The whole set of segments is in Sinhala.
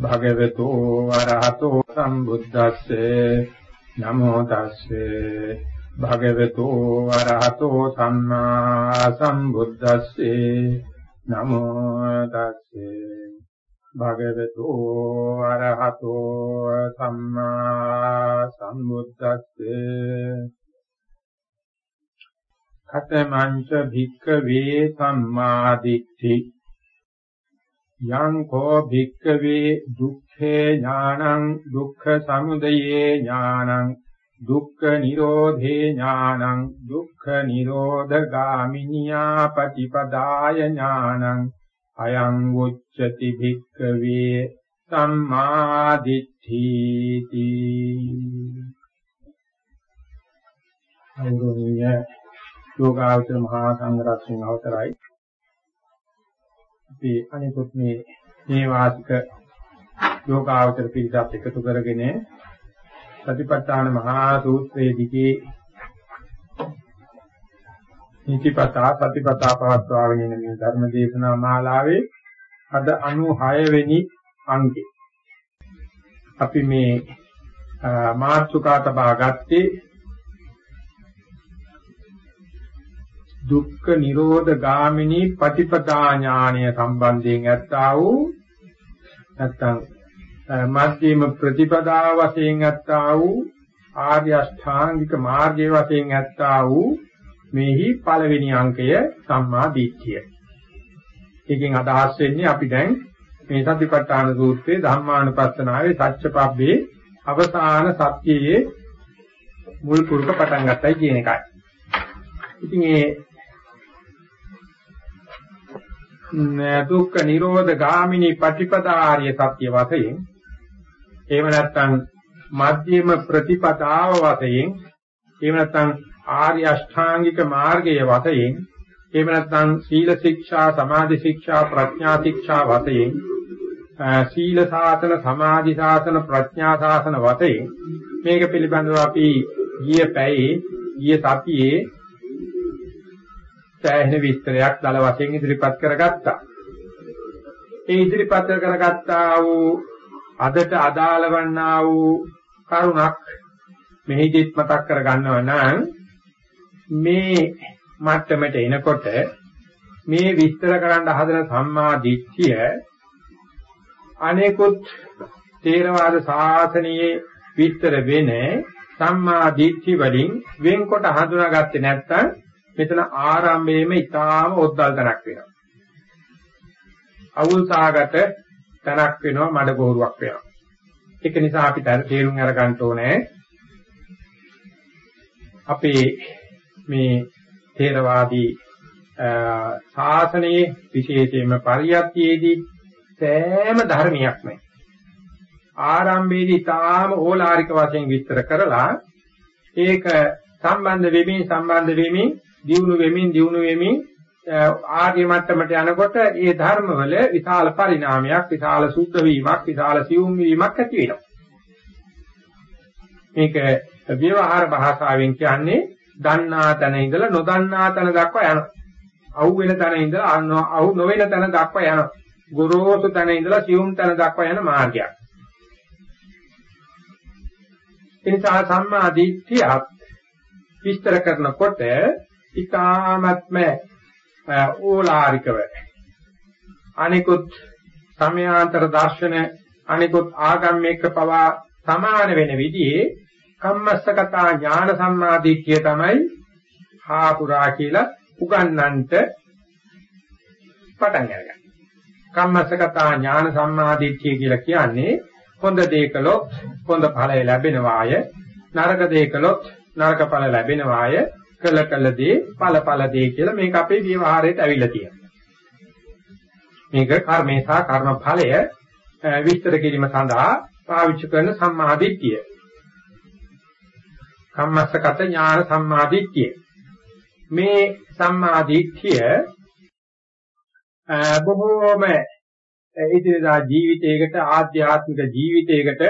භගවතු වරහතෝ සම්බුද්දස්සේ නමෝ තස්සේ. භගවතු වරහතෝ සම්මා සම්බුද්දස්සේ නමෝ තස්සේ. භගවතු වරහතෝ සම්මා සම්බුද්දස්සේ. කතමංච භික්ඛවේ සම්මාදිට්ඨි. යං කෝ භික්ඛවේ දුක්ඛේ ඥානං දුක්ඛ සමුදයේ ඥානං දුක්ඛ නිරෝධේ ඥානං දුක්ඛ නිරෝධ ගාමිනියා පටිපදාය ඥානං අයං උච්චති භික්ඛවේ සම්මා දිට්ඨීති අනුරෝධය යෝගාවචර මහා සංඝරත්නයන් අවතරයි. අපි අනිකුත් මේ මේ වාසික යෝගාවචර පිළිසත් එකතු කරගෙන සතිපට්ඨාන මහා සූත්‍රයේ දිගේ නිතිපතා සතිපතා පවත්වාගෙන යන මේ ධර්ම දේශනා මාලාවේ අද 96 වෙනි අංකය. අපි මේ මාර්චුකා තබා ගත්තේ දුක්ඛ නිරෝධ ගාමිනී පටිපදා ඥානය සම්බන්ධයෙන් ඇත්තා වූ නැත්තම් මධ්‍යම ප්‍රතිපදාව වශයෙන් ඇත්තා වූ ආර්ය අෂ්ටාංගික මාර්ගයේ වශයෙන් ඇත්තා වූ මේහි පළවෙනි අංකය සම්මා දිට්ඨිය. ඒකෙන් අදහස් වෙන්නේ අපි දැන් මේ සතිපට්ඨාන සූත්‍රයේ ධම්මානුපස්සනාවේ සත්‍යපබ්බේ අවසාන සත්‍යයේ මුල් පුරුක පටන් ගන්නයි කියන එකයි. ඉතින් ඒ දුක්ඛ නිරෝධ ගාමිනී පටිපදාාරිය සත්‍ය වශයෙන් එහෙම නැත්නම් මධ්‍යම ප්‍රතිපදාව වශයෙන් එහෙම නැත්නම් ආර්ය අෂ්ටාංගික මාර්ගයේ වශයෙන් එහෙම නැත්නම් සීල ශික්ෂා සමාධි ශික්ෂා ප්‍රඥා ශික්ෂා වශයෙන් සීල සාසන සමාධි සාසන ප්‍රඥා සාසන වශයෙන් මේක පිළිබඳව අපි ගිය පැයේ ගිය සතියේ සෑහෙන විස්තරයක් දල වශයෙන් ඉදිරිපත් කරගත්තා. ඒ ඉදිරිපත් කරගත්තා වූ අදට අදාළ වන්නා වූ කරුණක් මෙහිදීත් මතක් කරගන්නව නම් මේ මට්ටමට එනකොට මේ විස්තර කරන්න හදන සම්මා දිට්ඨිය අනේකුත් තේරවාද ශාසනයේ විස්තර වෙන සම්මා දිට්ඨි වලින් වෙන්කොට හඳුනාගත්තේ නැත්නම් මෙතන ආරම්භයේම ඊටාම ඔද්දල් තැනක් වෙනවා. අවුල් සාගත තැනක් වෙනවා මඩ ගෝරුවක් වෙනවා. ඒක නිසා අපි තේරුම් අරගන්න ඕනේ අපේ මේ තේරවාදී ශාසනයේ විශේෂයෙන්ම පරියත්තියේදී සෑම ධර්මයක්ම ආරම්භයේදී තාම ඕලාරික වශයෙන් විස්තර කරලා ඒක සම්බන්ධ වෙමින් සම්බන්ධ වෙමින් දියුණු වෙමින් දියුණු වෙමින් ආර්ය මට්ටමට යනකොට ඒ ධර්මවල විශාල පරිණාමයක් විශාල සුද්ධ වීමක් විශාල සියුම් වීමක් ඇති වෙනවා. මේක ව්‍යවහාර භාෂාවෙන් කියන්නේ දන්නා තැන ඉඳලා නොදන්නා තැන දක්වා යනවා. අවු වෙන තැන ඉඳලා අවු නොවන තැන දක්වා යනවා. ගොරෝසු තැන ඉඳලා සියුම් තැන දක්වා යන මාර්ගයක්. එනිසා සම්මා දිට්ඨියත් විස්තර කරනකොට ඊ타මත්ම ඕලාරිකව අනිකුත් සමයාන්තර දර්ශන අනිකුත් ආගම් එක්ක පවා සමාන වෙන විදිහේ කම්මස්සකතා ඥාන සම්මාදිට්ඨිය තමයි හාපුරා කියලා උගන්වන්නට පටන් අරගන්න. කම්මස්සකතා ඥාන සම්මාදිට්ඨිය කියලා කියන්නේ හොඳ දේ කළොත් හොඳ ඵලය ලැබෙනවාය නරක දේ කළොත් නරක ඵල ලැබෙනවාය කළ කළ දේ ඵල ඵල දේ කියලා මේක අපේ විවහාරයට ඇවිල්ලා තියෙනවා. මේක කර්මේ සහ කර්ම ඵලය විස්තර කිරීම සඳහා පාවිච්චි කරන සම්මාදිට්ඨිය. කම්මස්සගත ඥාන සම්මාදිට්ඨිය. මේ සම්මාදිට්ඨිය බොහෝම ඉදිරියදා ජීවිතයකට ආධ්‍යාත්මික ජීවිතයකට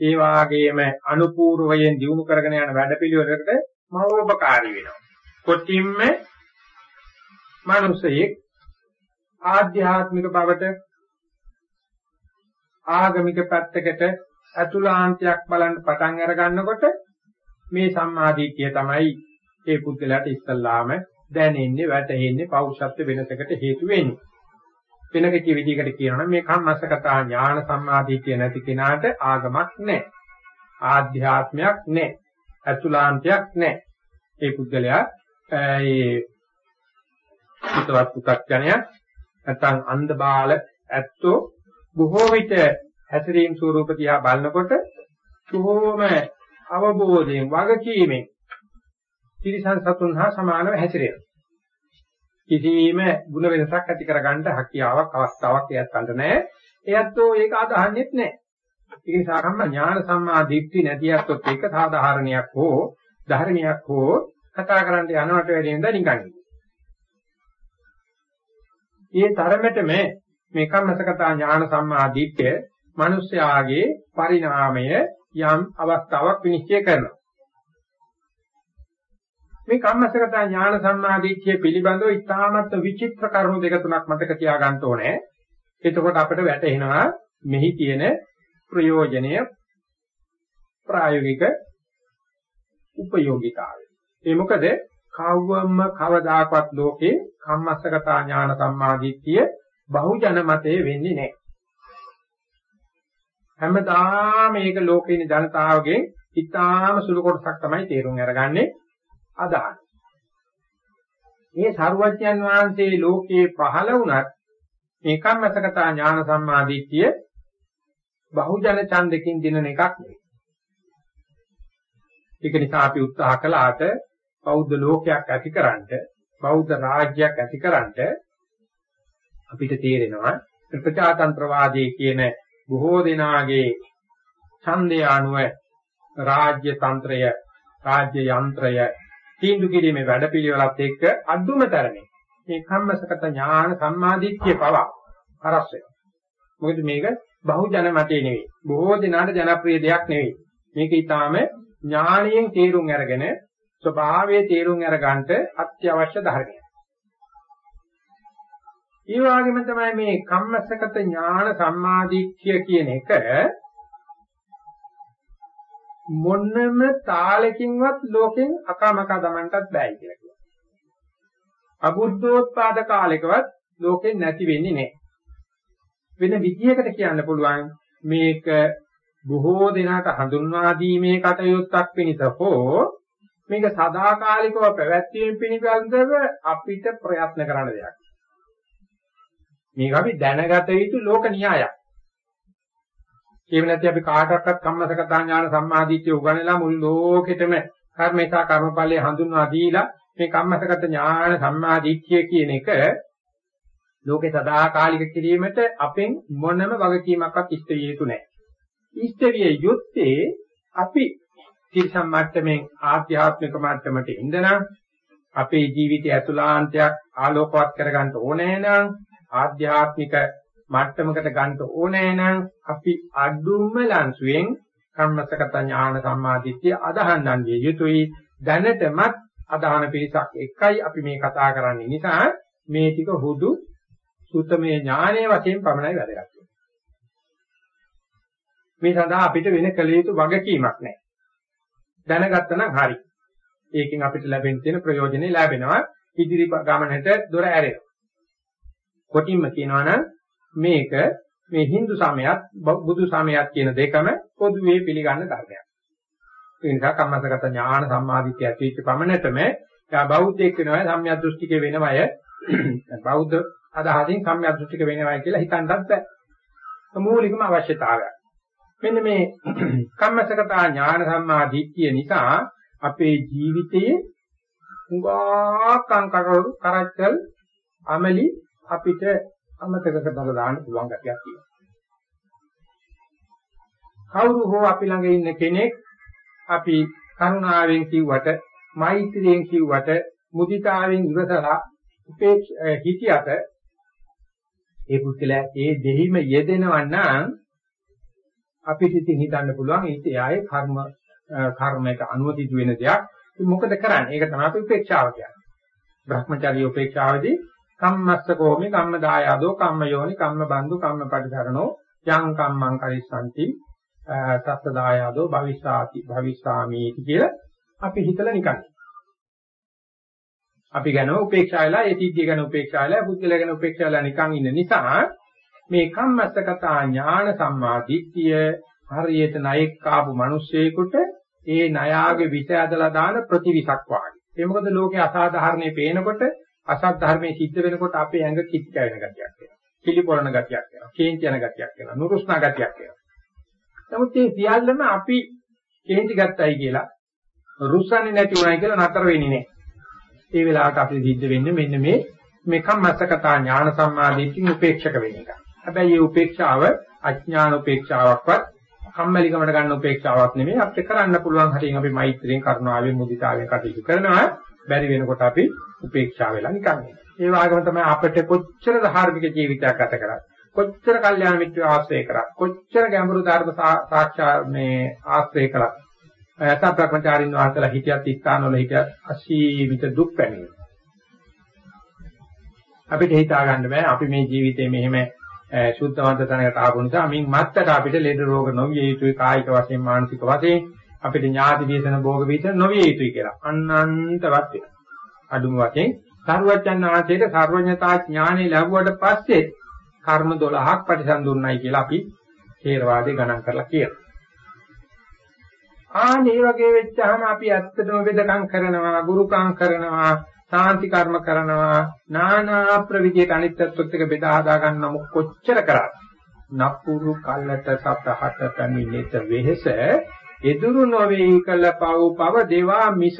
ඒ වාගේම අනුපූර්වයෙන් දිනු කරගෙන යන වැඩපිළිවෙලකට මහෝපකාරී වෙනවා. කොටින්ම මිනිසෙක් ආධ්‍යාත්මික බවට ආගමික පැත්තකට අතුලාන්තයක් බලන්න පටන් අර ගන්නකොට මේ සම්මාදිට්ඨිය තමයි ඒ පුද්ගලයාට ඉස්සල්ලාම දැනෙන්නේ වැටෙන්නේ පෞරුෂත්ව වෙනසකට හේතු වෙන්නේ. වෙන කිසි විදිහකට කියනවනම් මේ කම්මස්සකතා ඥාන සම්මාදිට්ඨිය නැති කෙනාට ආගමක් නැහැ. ආධ්‍යාත්මයක් නැහැ. අතුලාන්තයක් නැහැ. ඒ පුද්ගලයා ඒ හිතවත් පු탁ඥය නැත්නම් අන්ධ බාල ඇත්තෝ බොහෝ විට හැසිරීම් ස්වරූප දිහා බලනකොට බොහෝම අවබෝධයෙන් වගකීමෙන් තිරිසන් සතුන් හා සමානව හැසිරෙනවා. කිසිම ಗುಣ වෙනසක් ඇති කරගන්න හැකියාවක් අවස්ථාවක් එයත් අඳ නැහැ. එයත්ෝ ඒක අදහන්නෙත් නැහැ. ඒ නිසා කම්ම ඥාන සම්මා දිට්ඨි නැති අත්ොත් ඒක සාධාරණයක් හෝ ධර්මයක් හෝ කතා කරන්න යනවට වැඩිය නේද නිකන්. ඒ තරමටම මේ කම්මසකතා ඥාන සම්මා දිට්ඨිය මිනිස්යාගේ පරිණාමය යම් අවස්ථාවක් විනිශ්චය කරනවා. මේ කම්මසගත ඥාන සම්මාදිට්ඨිය පිළිබඳව ඉතාමත් විචිත්‍ර කරුණු දෙක තුනක් මතක තියාගන්න ඕනේ. එතකොට අපිට වැටහෙනවා මෙහි තියෙන ප්‍රයෝජනය ප්‍රායෝගික උපයෝගිතාවය. ඒ මොකද කවවම කවදාකවත් ලෝකේ කම්මස්සගත ඥාන සම්මාදිට්ඨිය බහුජන මතයේ වෙන්නේ නැහැ. හැමදාම මේක ලෝකේ ඉන්න ජනතාවගේ ඉතාම සුළු කොටසක් තමයි තේරුම් අරගන්නේ අදහන. මේ සර්වඥයන් වහන්සේ ලෝකේ පහළ වුණත් මේ කම්මසකතා ඥාන සම්මාදිට්ඨිය බහුජන ඡන්දකින් දිනන එකක් නෙවෙයි. ඒක නිසා අපි උත්සාහ කළාට බෞද්ධ ලෝකයක් ඇතිකරන්න බෞද්ධ රාජ්‍යයක් ඇතිකරන්න අපිට තේරෙනවා ප්‍රජාතන්ත්‍රවාදී කියන බොහෝ දෙනාගේ ඡන්දය අනුව රාජ්‍ය තන්ත්‍රය රාජ්‍ය යන්ත්‍රය තීන්දුව කිරීමේ වැඩපිළිවෙලත් එක්ක අදුම තරමේ මේ කම්මසගත ඥාන සම්මාදිට්ඨිය පවා හරස් වෙනවා. මොකද මේක බහුජන මතේ නෙවෙයි. බොහෝ දෙනාට ජනප්‍රිය දෙයක් නෙවෙයි. මේක ඊටාම ඥාණයෙන් තේරුම් අරගෙන ස්වභාවයේ තේරුම් අරගන්නට අත්‍යවශ්‍ය ධර්මයක්. ඒ වගේම තමයි මේ කම්මසගත ඥාන සම්මාදිට්ඨිය කියන එක මොන්නම තාලකින්වත් ලෝකෙන් අකමකා දමන්නටත් බෑ කියලා කියනවා. අබුද්ධෝත්පාද කාලෙකවත් ලෝකෙන් නැති වෙන්නේ නැහැ. වෙන විදියකට කියන්න පුළුවන් මේක බොහෝ දෙනාට හඳුන්වා දීමේ කටයුත්තක් පිණිස හෝ මේක සදාකාලිකව පැවැත්වීම පිණිසව අපිට ප්‍රයත්න කරන දෙයක්. මේක අපි දැනගත යුතු ලෝක න්‍යායක්. එහෙම නැත්නම් අපි කාටවත් කම්මසකතා ඥාන සම්මාදිට්ඨිය උගන්වලා මුළු ලෝකෙටම කර්මේසා කර්මඵලයේ හඳුන්වා දීලා මේ කම්මසකත ඥාන සම්මාදිට්ඨිය කියන එක ලෝකේ සදාකාලික කිරීමට අපෙන් මොනම වගකීමක්වත් ඉෂ්ට විය යුතු නැහැ. ඉෂ්ට විය යුත්තේ අපි තිරසම් මට්ටමින් ආධ්‍යාත්මික මට්ටමට එඳනම් අපේ ජීවිතය ඇතුළාන්තයක් ආලෝකවත් කරගන්න ඕනේ නම් ආධ්‍යාත්මික මට්ටමකට ගන්න ඕනේ නම් අපි අඩුම ලංසුවෙන් කම්මසගත ඥාන සම්මාදිට්ඨිය අදහන්නන් විය යුතුයි. දැනටමත් අදහන පිරිසක් එකයි අපි මේ කතා කරන්නේ. නිසා මේ ටික හුදු සුතමේ ඥානයේ වශයෙන් පමණයි වැදගත්. මේ සඳහා අපිට වෙන කළ යුතු වගකීමක් නැහැ දැනගත්තා නම් හරි ඒකෙන් අපිට ලැබෙන තියෙන ප්‍රයෝජනෙ ලැබෙනවා ඉදිරි ගමනට දොර ඇරෙනවා කොටින්ම කියනවා නම් මේක මේ Hindu සමයත් බුදු සමයත් කියන දෙකම පොදුවේ පිළිගන්න ධර්මයක්. ඒ නිසා කම්මසගත ඥාන සම්මාදිට්ඨිය ඇතිවෙච්ච පමණටම යා බෞද්ධයෙක් වෙනවා සම්‍යක් දෘෂ්ටික වෙනවය බෞද්ධ අදහසින් සම්‍යක් දෘෂ්ටික වෙනවයි කියලා හිතන්නත් බෑ. මූලිකම අවශ්‍යතාවයක්. මෙන්න මේ කම්මසගත ඥාන සම්මාදිට්ඨිය නිසා අපේ ජීවිතයේ උගාකම් කරවලු කරච්චල් අමලි අපිට අමතක කරලා දාන්න පුළුවන් ගැටියක් තියෙනවා. කවුරු හෝ අපි ළඟ ඉන්න කෙනෙක් අපි කරුණාවෙන් කිව්වට, මෛත්‍රියෙන් කිව්වට, මුදිතාවෙන් ඉවසලා උපේක්ෂ හිතියට ඒ පුද්ගලයා ඒ දෙහිම යෙදෙනවා නම් අපිට ඉතින් හිතන්න පුළුවන් ඒක එයාගේ කර්ම කර්මයක අනුමතිත වෙන දෙයක්. මොකද කරන්නේ? ඒක තමයි අපි උපේක්ෂාව කියන්නේ. Brahmacharya උපේක්ෂාවදී කම්මස්ස කෝමි කම්ම දායාදෝ කම්ම යෝනි කම්ම බන්දු කම්ම පටිධරණෝ යං කම්මං කරිස්සanti තත්ත දායාදෝ භවිෂාති භවිෂාමීති කියලා අපි හිතලා නිකන්. අපි ගැන උපේක්ෂායලා ඒ සිද්ධිය ගැන උපේක්ෂායලා පුද්ගලයා ගැන උපේක්ෂායලා නිකන් ඉන්න නිසා මේ කම්මස්සකතා ඥාන සම්මාදිට්ඨිය හරියට ණයෙක් ආපු මිනිස්සෙකුට ඒ ණයාගේ විෂ ඇදලා දාන ප්‍රතිවිසක් වාගේ. ඒ මොකද ලෝකේ අසාධාරණේ පේනකොට අසත් ධර්මයේ සිද්ධ වෙනකොට අපේ ඇඟ කිච් කැවෙන ගතියක් එනවා. කිලිපොරණ ගතියක් එනවා. කේන්ති යන ගතියක් එනවා. නුරුස්නා ගතියක් එනවා. නමුත් මේ සියල්ලම අපි කේන්ති ගත්තයි කියලා රුස්සන්නේ නැති උනායි කියලා නතර වෙන්නේ නැහැ. ඒ වෙලාවට අපිට සිද්ධ වෙන්නේ මෙන්න මේ මේ කම්මස්සකතා ඥාන සම්මාදිටින් උපේක්ෂක වෙන එක. හැබැයි මේ උපේක්ෂාව අඥාන උපේක්ෂාවක්වත් කම්මැලිකමට ගන්න උපේක්ෂාවක් නෙමෙයි. අපිට කරන්න පුළුවන් හරියෙන් අපි මෛත්‍රියෙන් කරුණාවෙන් මුදිතාවෙන් කටයුතු කරනවා. බැරි වෙනකොට අපි උපේක්ෂා වෙලා නිකන් ඒ වගේම තමයි අපිට කොච්චර ධාර්මික ජීවිතයක් ගත කරත් කොච්චර කල්යාණ මිත්‍ර ආශ්‍රය කරත් කොච්චර ගැඹුරු ධර්ම සාක්ෂා මේ ආශ්‍රය කරත් සත්‍යප්‍රඥාරින් වහන්සේලා හිටියත් ස්ථානවල හිටියත් අසීමිත දුක් පැමිණෙනවා. අපිට හිතා ගන්න බෑ. අපි මේ ජීවිතේ මෙහෙම සුද්ධවන්ත තැනකට ආපු නිසා මින් මත්තට අපිට ලෙඩ රෝග නොවිය යුතුයි කායික වශයෙන් මානසික වශයෙන් අපිට ඥාති දේශන භෝග විතර නොවිය යුතුයි කියලා. අනන්තවත් වෙනවා. අඩුම වශයෙන් සරුවච්චන් ආශ්‍රේත සර්වඥතා ඥානෙ ලැබුවට පස්සේ කර්ම 12ක් ප්‍රතිසන්දුන්නයි කියලා අපි ථේරවාදේ ගණන් කරලා කියනවා. ආනේ වගේ වෙච්චාම අපි ඇත්තටම වෙදකම් කරනවා, ගුරුකම් කරනවා, සාන්ති කර්ම කරනවා, නානා ප්‍රවිධියට අනිත්‍යත්වයට එක බෙදා හදා ගන්න කොච්චර කරාද? නපුරු කල්ලට සතහට පැමිණෙත වෙහෙස එදුරු නොවේ කළ පව පව දේවා මිස.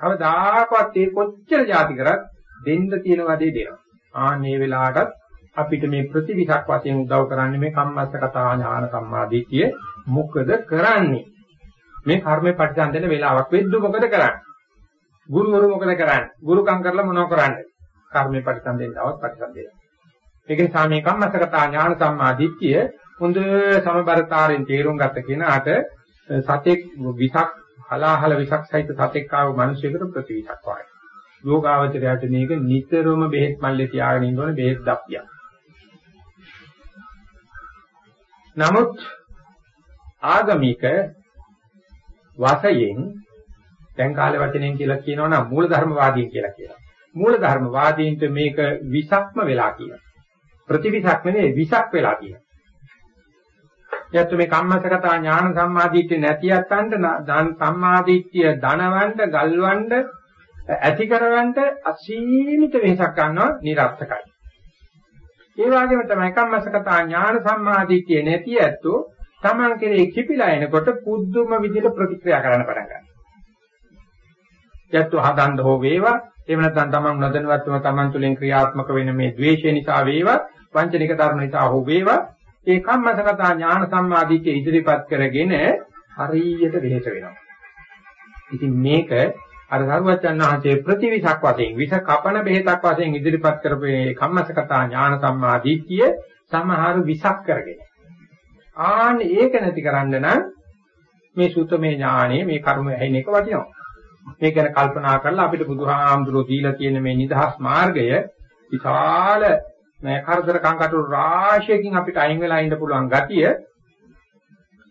කවදාකවත් ඒ කොච්චර જાති කරත් දෙන්න තියෙන වදේ දෙනවා. ආන්නේ වෙලාවටත් අපිට මේ ප්‍රතිවිසක් වශයෙන් උදව් කරන්නේ මේ කම්මස්ස කතා ඥාන සම්මාදිටිය මොකද කරන්නේ? මේ කර්මේ ප්‍රතිසන්දන වෙලාවක් වෙද්දු මොකද කරන්නේ? ගුරුවරු මොකද කරන්නේ ගුරුකම් කරලා මොනව කරන්නේ කර්මේ ප්‍රතිසන්දෙන්වවත් ප්‍රතිසන්දේ ඒක නිසා මේ කම්මස්ස කතා ඥාන සම්මාදිටිය හොඳ සමබරතාවයෙන් තේරුම් ගත්ත කෙනාට සතෙක් විසක් හලාහල විසක් සහිත සතෙක් ආව මිනිසෙකුට ප්‍රතිවිසක් වායි. යෝගාවචරයට මේක නිතරම බෙහෙත් මල්ලේ තියාගෙන ඉන්න ඕනේ බෙහෙත් දප්පියක්. නමුත් ආගමික වශයෙන් දැන් කාලේ වචනයෙන් කියලා කියනවනම් මූලධර්මවාදීන් කියලා කියනවා. මූලධර්මවාදීන්ට මේක විසක්ම වෙලා කියනවා. ප්‍රතිවිසක් නෙවෙයි විසක් වෙලා කියනවා. යැත්තු මේ කම්මසගත ඥාන සම්මාදිට්ඨිය නැති යත්තන්ට දන් සම්මාදිට්ඨිය ධනවන්න ගල්වන්න ඇති කරවන්න අසීමිත වෙහසක් ගන්නවා નિરර්ථකයි. ඒ වගේම තමයි කම්මසගත ඥාන සම්මාදිට්ඨිය නැති යැත්තෝ Taman කෙරේ කිපිලා එනකොට පුදුම විදිහට ප්‍රතික්‍රියා කරන්න පටන් ගන්නවා. යැත්තෝ හදන්න හෝ වේවා එහෙම නැත්නම් Taman නොදැනුවත්වම Taman තුලින් ක්‍රියාත්මක වෙන මේ ද්වේෂය නිසා වේවා වංචනික ධර්ම නිසා හෝ වේවා ඒ කම්මසගතා ඥාන සම්මාදිට්ඨිය ඉදිරිපත් කරගෙන හරියට වෙහෙස වෙනවා. ඉතින් මේක අර සරුවචන් වහන්සේ ප්‍රතිවිසක් වශයෙන් විස කපන බෙහෙතක් වශයෙන් ඉදිරිපත් කරපු මේ කම්මසගතා ඥාන සම්මාදිට්ඨිය සමහර විසක් කරගෙන. ආන්න ඒක නැති කරන්න නම් මේ සූත්‍රමේ ඥානෙ මේ කර්ම ඇහින එක වටිනවා. මේ ගැන කල්පනා කරලා අපිට බුදුහාමුදුරුවෝ දීලා තියෙන මේ නිදහස් මාර්ගය විශාල මේ කරදර කංකටොළු රාශියකින් අපිට අයින් වෙලා ඉන්න පුළුවන් ගතිය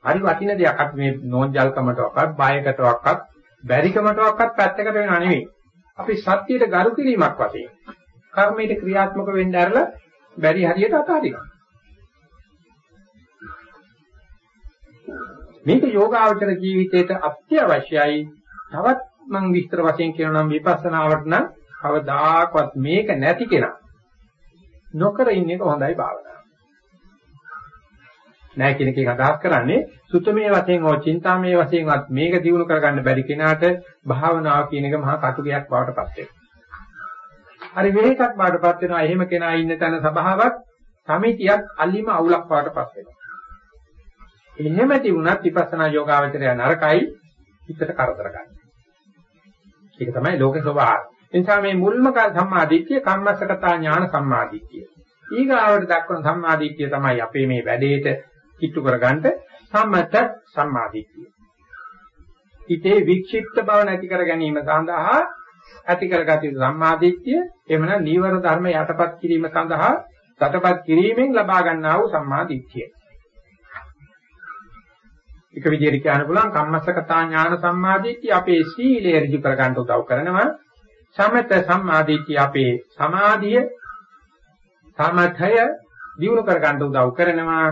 හරි වටින දෙයක්. අපි මේ නෝන්ජල්කමටවත්, බයකටවත්, බැරිකමටවත් පැත්තකට වෙනව නෙවෙයි. අපි සත්‍යයට ගරු කිරීමක් වශයෙන් කර්මයට ක්‍රියාත්මක වෙන්න ඇරලා බැරි හරියට අතාරිනවා. මේක යෝගාවචර ජීවිතයට අත්‍යවශ්‍යයි. තවත් මම විස්තර වශයෙන් කියනවා නම් විපස්සනාවට නම් කවදාකවත් මේක නැති කෙනා නොකර ඉන්න එක හොඳයි භාවනාව. නෑ කියන එකෙන් අදහස් කරන්නේ සුතමේ වශයෙන් හෝ චින්තාමේ වශයෙන්වත් මේක දිනු කරගන්න බැරි කෙනාට භාවනාව කියන එක මහා කටුකයක් බවට පත් වෙනවා. හරි වේකක් බවට පත් වෙනවා. එහෙම කෙනා ඉන්න තැන සබාවක් සමිතියක් අල්ලිම අවුලක් බවට පත් වෙනවා. එහෙම තිබුණත් විපස්සනා යෝගාවචරය නරකයි හිතට කරදර ගන්න. ඒක තමයි ලෝක ස්වභාවය. ඒ නිසා මේ මුල්ම සම්මාදිට්ඨිය කම්මස්සකතා ඥාන සම්මාදිට්ඨිය. ඊගාවට දක්වන සම්මාදිට්ඨිය තමයි අපේ මේ වැඩේට කිට්ටු කරගන්න සම්මත සම්මාදිට්ඨිය. හිතේ වික්ෂිප්ත බව නැති කර ගැනීම සඳහා ඇති කරගත යුතු සම්මාදිට්ඨිය එමන නීවර ධර්ම යටපත් කිරීම සඳහා යටපත් කිරීමෙන් ලබා ගන්නා වූ සම්මාදිට්ඨිය. එක විදිහට කියන්න පුළුවන් කම්මස්සකතා ඥාන සම්මාදිට්ඨිය අපේ සීලය ඍජු කරගන්න උදව් කරනවා. සමත සම්මාදිට්ඨිය අපේ සමාධිය සමතය දියුණු කරගන්න උදව් කරනවා.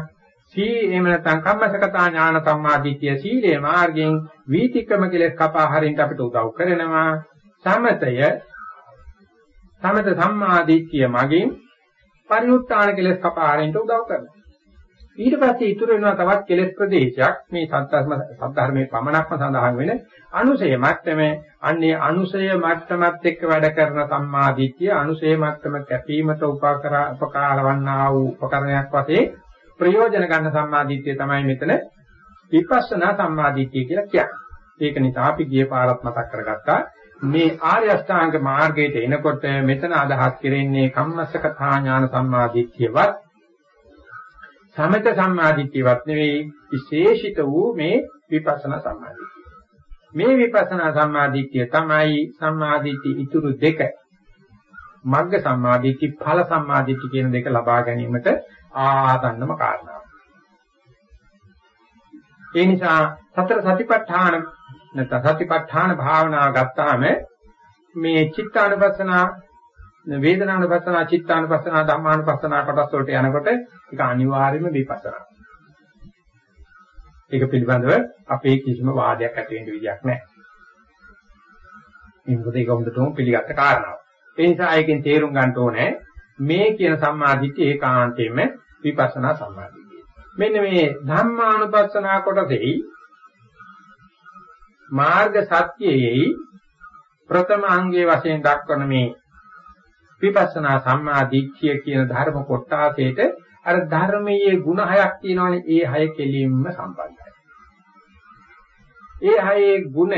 සී එහෙම නැත්නම් කම්මසකතා ඥාන සම්මාදිට්ඨිය සීලේ මාර්ගයෙන් වීතික්‍රම කෙලෙස් කපා හරින්න අපිට උදව් කරනවා. සමතය සමත සම්මාදිට්ඨිය මගින් පරිඋත්තාන කෙලෙස් කපා හරින්න උදව් කරනවා. ඊට පස්සේ ඉතුරු වෙනවා තවත් කෙලෙස් ප්‍රදේශයක්. මේ සත්‍යස්ම සද්ධර්මයේ පමණක්ම සඳහන් වෙන අනුසය මට්ටම. අන්නේ අනුසය මට්ටමත් එක්ක වැඩ කරන සම්මාදිට්ඨිය අනුසය මට්ටම කැපීමට උපකාර උපකාර වන්නා වූ උපකරණයක් වශයෙන් ප්‍රයෝජන ගන්න සම්මාදිට්ඨිය තමයි මෙතන විපස්සනා සම්මාදිට්ඨිය කියලා කියන්නේ. ඒක නිසා අපි ගිය පාරත් මතක් කරගත්තා. මේ ආර්ය අෂ්ටාංග මාර්ගයට එනකොට මෙතන අදහස් කරන්නේ කම්මස්සකථා ඥාන සම්මාදිට්ඨියවත් සමත සම්මාදිට්ඨියවත් නෙවෙයි විශේෂිත වූ මේ විපස්සනා සම්මාදිට්ඨිය. මේ විපස්සනා සම්මාදිට්ඨිය තමයි සම්මාදිට්ඨි ඉතුරු දෙක මග්ග සම්මාදිට්ඨි ඵල සම්මාදිට්ඨි කියන දෙක ලබා ගැනීමට ආදන්නම කාරණාව. ඒ නිසා සතර සතිපට්ඨාන නැත්නම් සතිපට්ඨාන භාවනාව ගත්තාම මේ චිත්තානුපස්සනා වේදනානුපස්සනා චිත්තානුපස්සනා ධම්මානුපස්සනා කොටස් වලට යනකොට ඒක අනිවාර්යයෙන්ම විපස්සනා. ඒක පිළිබඳව අපේ කිසිම වාදයක් ඇති වෙන්න විදියක් නැහැ. මේ මොකද ඒක හොඳටම පිළිගත්ත කාරණාවක්. ඒ නිසා ඒකෙන් තේරුම් ගන්න ඕනේ මේ කියන සම්මාදිට්ඨිය ඒකාන්තයෙන්ම විපස්සනා සම්මාදිට්ඨිය. මෙන්න මේ ධම්මානුපස්සනා කොටසෙයි මාර්ග සත්‍යයේයි ප්‍රථම අංගයේ වශයෙන් දක්වන මේ විපස්සනා සම්මා දිට්ඨිය කියන ධර්ම කොටාසේට අර ධර්මයේ ಗುಣ හයක් තියෙනවනේ ඒ හය කෙලින්ම සම්බන්ධයි. ඒ හයේ ಗುಣ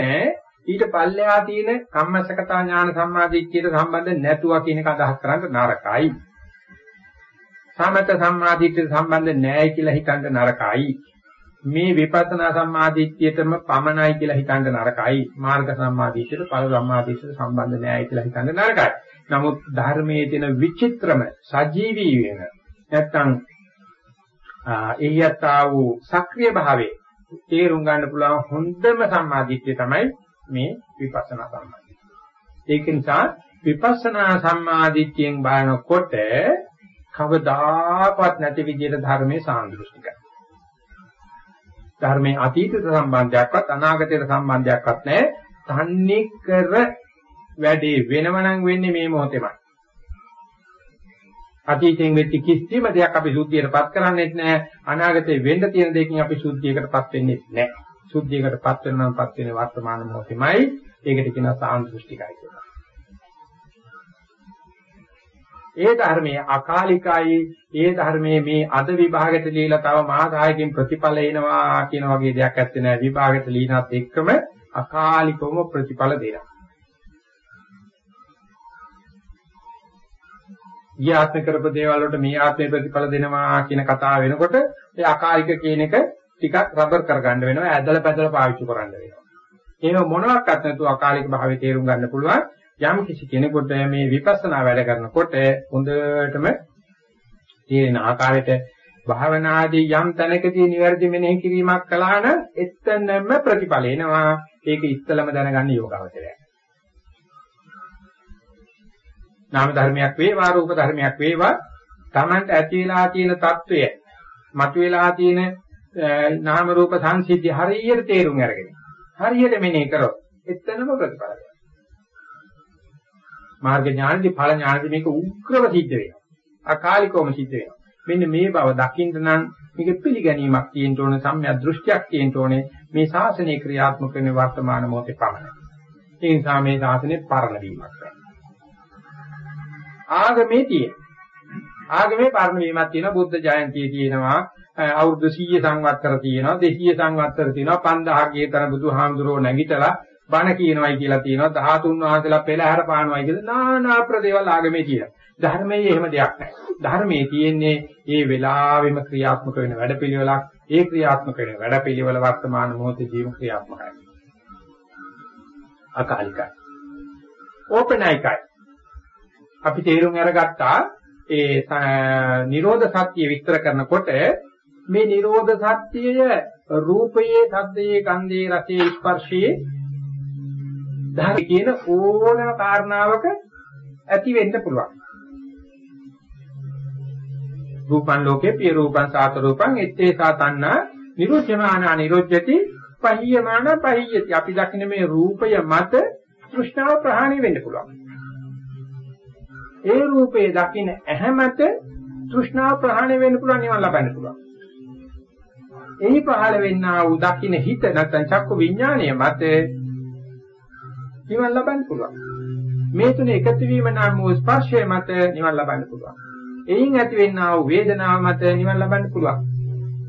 ඊට පල්ලෙහා තියෙන කම්මසකතා ඥාන සම්මා දිට්ඨියට සම්බන්ධ නැතුව කියන එක අදහස් කරන්න නරකයි. සමත සම්මා දිට්ඨියට සම්බන්ධ නැහැ කියලා හිතන්න නරකයි. මේ විපස්සනා සම්මාදිට්ඨියටම පමණයි කියලා හිතන්න නරකයි. මාර්ග සම්මාදිට්ඨියට ඵල සම්මාදිට්ඨියට සම්බන්ධ නැහැ කියලා හිතන්න නරකයි. නමුත් ධර්මයේ තියෙන විචිත්‍රම සජීවී වෙන නැත්තම් එහියතා වූ සක්‍රීය භාවයේ තේරුම් ගන්න පුළුවන් හොඳම සම්මාදිට්ඨිය තමයි මේ විපස්සනා සම්මාදිට්ඨිය. ඒක නිසා විපස්සනා සම්මාදිට්ඨියෙන් බලනකොට කවදාකවත් නැති විදිහට ධර්මයේ සාන්දෘෂ්ටිකයි. ධර්මයේ අතීත සම්බන්ධයක්වත් අනාගතයට සම්බන්ධයක්වත් නැහැ. තන්නේ කර වැඩේ වෙනවනම් වෙන්නේ මේ මොහොතේමයි. අතීතයෙන් වෙච්ච කිසිම දෙයක් අපි සුද්ධියටපත් කරන්නේත් නැහැ. අනාගතේ වෙන්න තියෙන දෙයකින් අපි සුද්ධියකටපත් වෙන්නේ නැහැ. සුද්ධියකටපත් වෙනවම්පත් වෙන වර්තමාන මොහොතේමයි. ඒකට කියනවා සාන්දෘෂ්ටිකයි කියලා. ඒ ධර්මයේ අකාලිකයි ඒ ධර්මයේ මේ අද විභාගයට ලියලා තව මාස 6කින් ප්‍රතිඵල එනවා කියන වගේ දෙයක් ඇත්තේ නැහැ විභාගයට ලියනත් එක්කම අකාලිකවම ප්‍රතිඵල දෙනවා ගිය ආත්ම කරපු දේවල් වලට මේ ආත්මේ ප්‍රතිඵල දෙනවා කියන කතාව වෙනකොට ඒ අකාලික කියන එක ටිකක් රබර් කරගන්න වෙනවා ඇදලා පැදලා පාවිච්චි කරන්න වෙනවා. එහෙම මොනවත් නැතුව අකාලික භාවයේ තේරුම් ගන්න පුළුවන් යම් කිසි කෙනෙකුට මේ විපස්සනා වැඩ කරනකොට හොඳටම තේරෙන ආකාරයට භාවනාදී යම් තැනකදී නිවැරදි මෙනෙහි කිරීමක් කළා නම් එතනම ප්‍රතිඵල එනවා. ඒක ඉස්සලම දැනගන්න යෝගාවචරය. නාම ධර්මයක් වේවා රූප ධර්මයක් වේවා. Tamanට ඇති වෙලා තියෙන తত্ত্বය මතුවලා තියෙන නාම රූප සංසිද්ධිය හරියට තේරුම් අරගෙන හරියට මෙනෙහි කරොත් එතනම ප්‍රතිඵල වෙනවා මාර්ග ඥානදී ඵල ඥානදී මේක උග්‍රව සිද්ධ වෙනවා. අකාලිකවම සිද්ධ වෙනවා. මෙන්න මේ බව දකින්න නම් මේක පිළිගැනීමක් තියෙන්න ඕනේ සම්‍යක් දෘෂ්ටියක් තියෙන්න ඕනේ. මේ ශාසනය ක්‍රියාත්මක වෙන වර්තමාන මොහොතේ පමණයි. ඒ නිසා මේ ශාසනය පරණ වීමක් ආගමේ තියෙන. ආගමේ පරණ වීමක් තියෙනවා බුද්ධ ජයන්තිය තියෙනවා අවුරුදු 100 සංවත්සර තියෙනවා 200 සංවත්සර තියෙනවා 5000 කීතර බුදුහාමුදුරුවෝ නැගිටලා බණ කියනවායි කියලා තියෙනවා 13 වහන්සේලා පෙළහැර පානවායි කියලා নানা ප්‍රදේවල් ආගමේ තියෙනවා. ධර්මයේ එහෙම දෙයක් නැහැ. ධර්මයේ තියෙන්නේ මේ වෙලාවෙම ක්‍රියාත්මක වෙන වැඩපිළිවෙලක්. ඒ ක්‍රියාත්මක වෙන වැඩපිළිවෙල වර්තමාන මොහොතේ ජීව ක්‍රියාත්මකයි. අකාලිකයි. ඕපනයිකයි. අපි තේරුම් අරගත්තා ඒ නිරෝධ සත්‍ය විස්තර කරනකොට මේ නිරෝධ සත්‍යය රූපයේ, ශබ්දයේ, ගන්ධයේ, රසයේ, ස්පර්ශයේ ධර්ම කියන ඕනම කාරණාවක ඇති වෙන්න පුළුවන්. රූපං ලෝකේ පිය රූපං සාත රූපං එත්තේ සාතන්නා නිරුච්ඡමානා නිරුච්ඡති පහියමාන පහියති. අපි දකින්න මේ රූපය මත තෘෂ්ණාව ප්‍රහාණය වෙන්න පුළුවන්. ඒ රූපේ දකින්න ඇහැ මත තෘෂ්ණාව ප්‍රහාණය වෙන්න පුළුවන් නිවන් ලබන්න පුළුවන්. එහි පහළ වෙන්නා වූ දකින්න හිත නැත්නම් චක්කු විඥාණය මත නිවන් ලබන්න පුළුවන්. මේ තුන එකතු වීම නම් වූ ස්පර්ශය මත නිවන් ලබන්න පුළුවන්. එයින් ඇතිවෙනා වූ වේදනාව මත නිවන් ලබන්න පුළුවන්.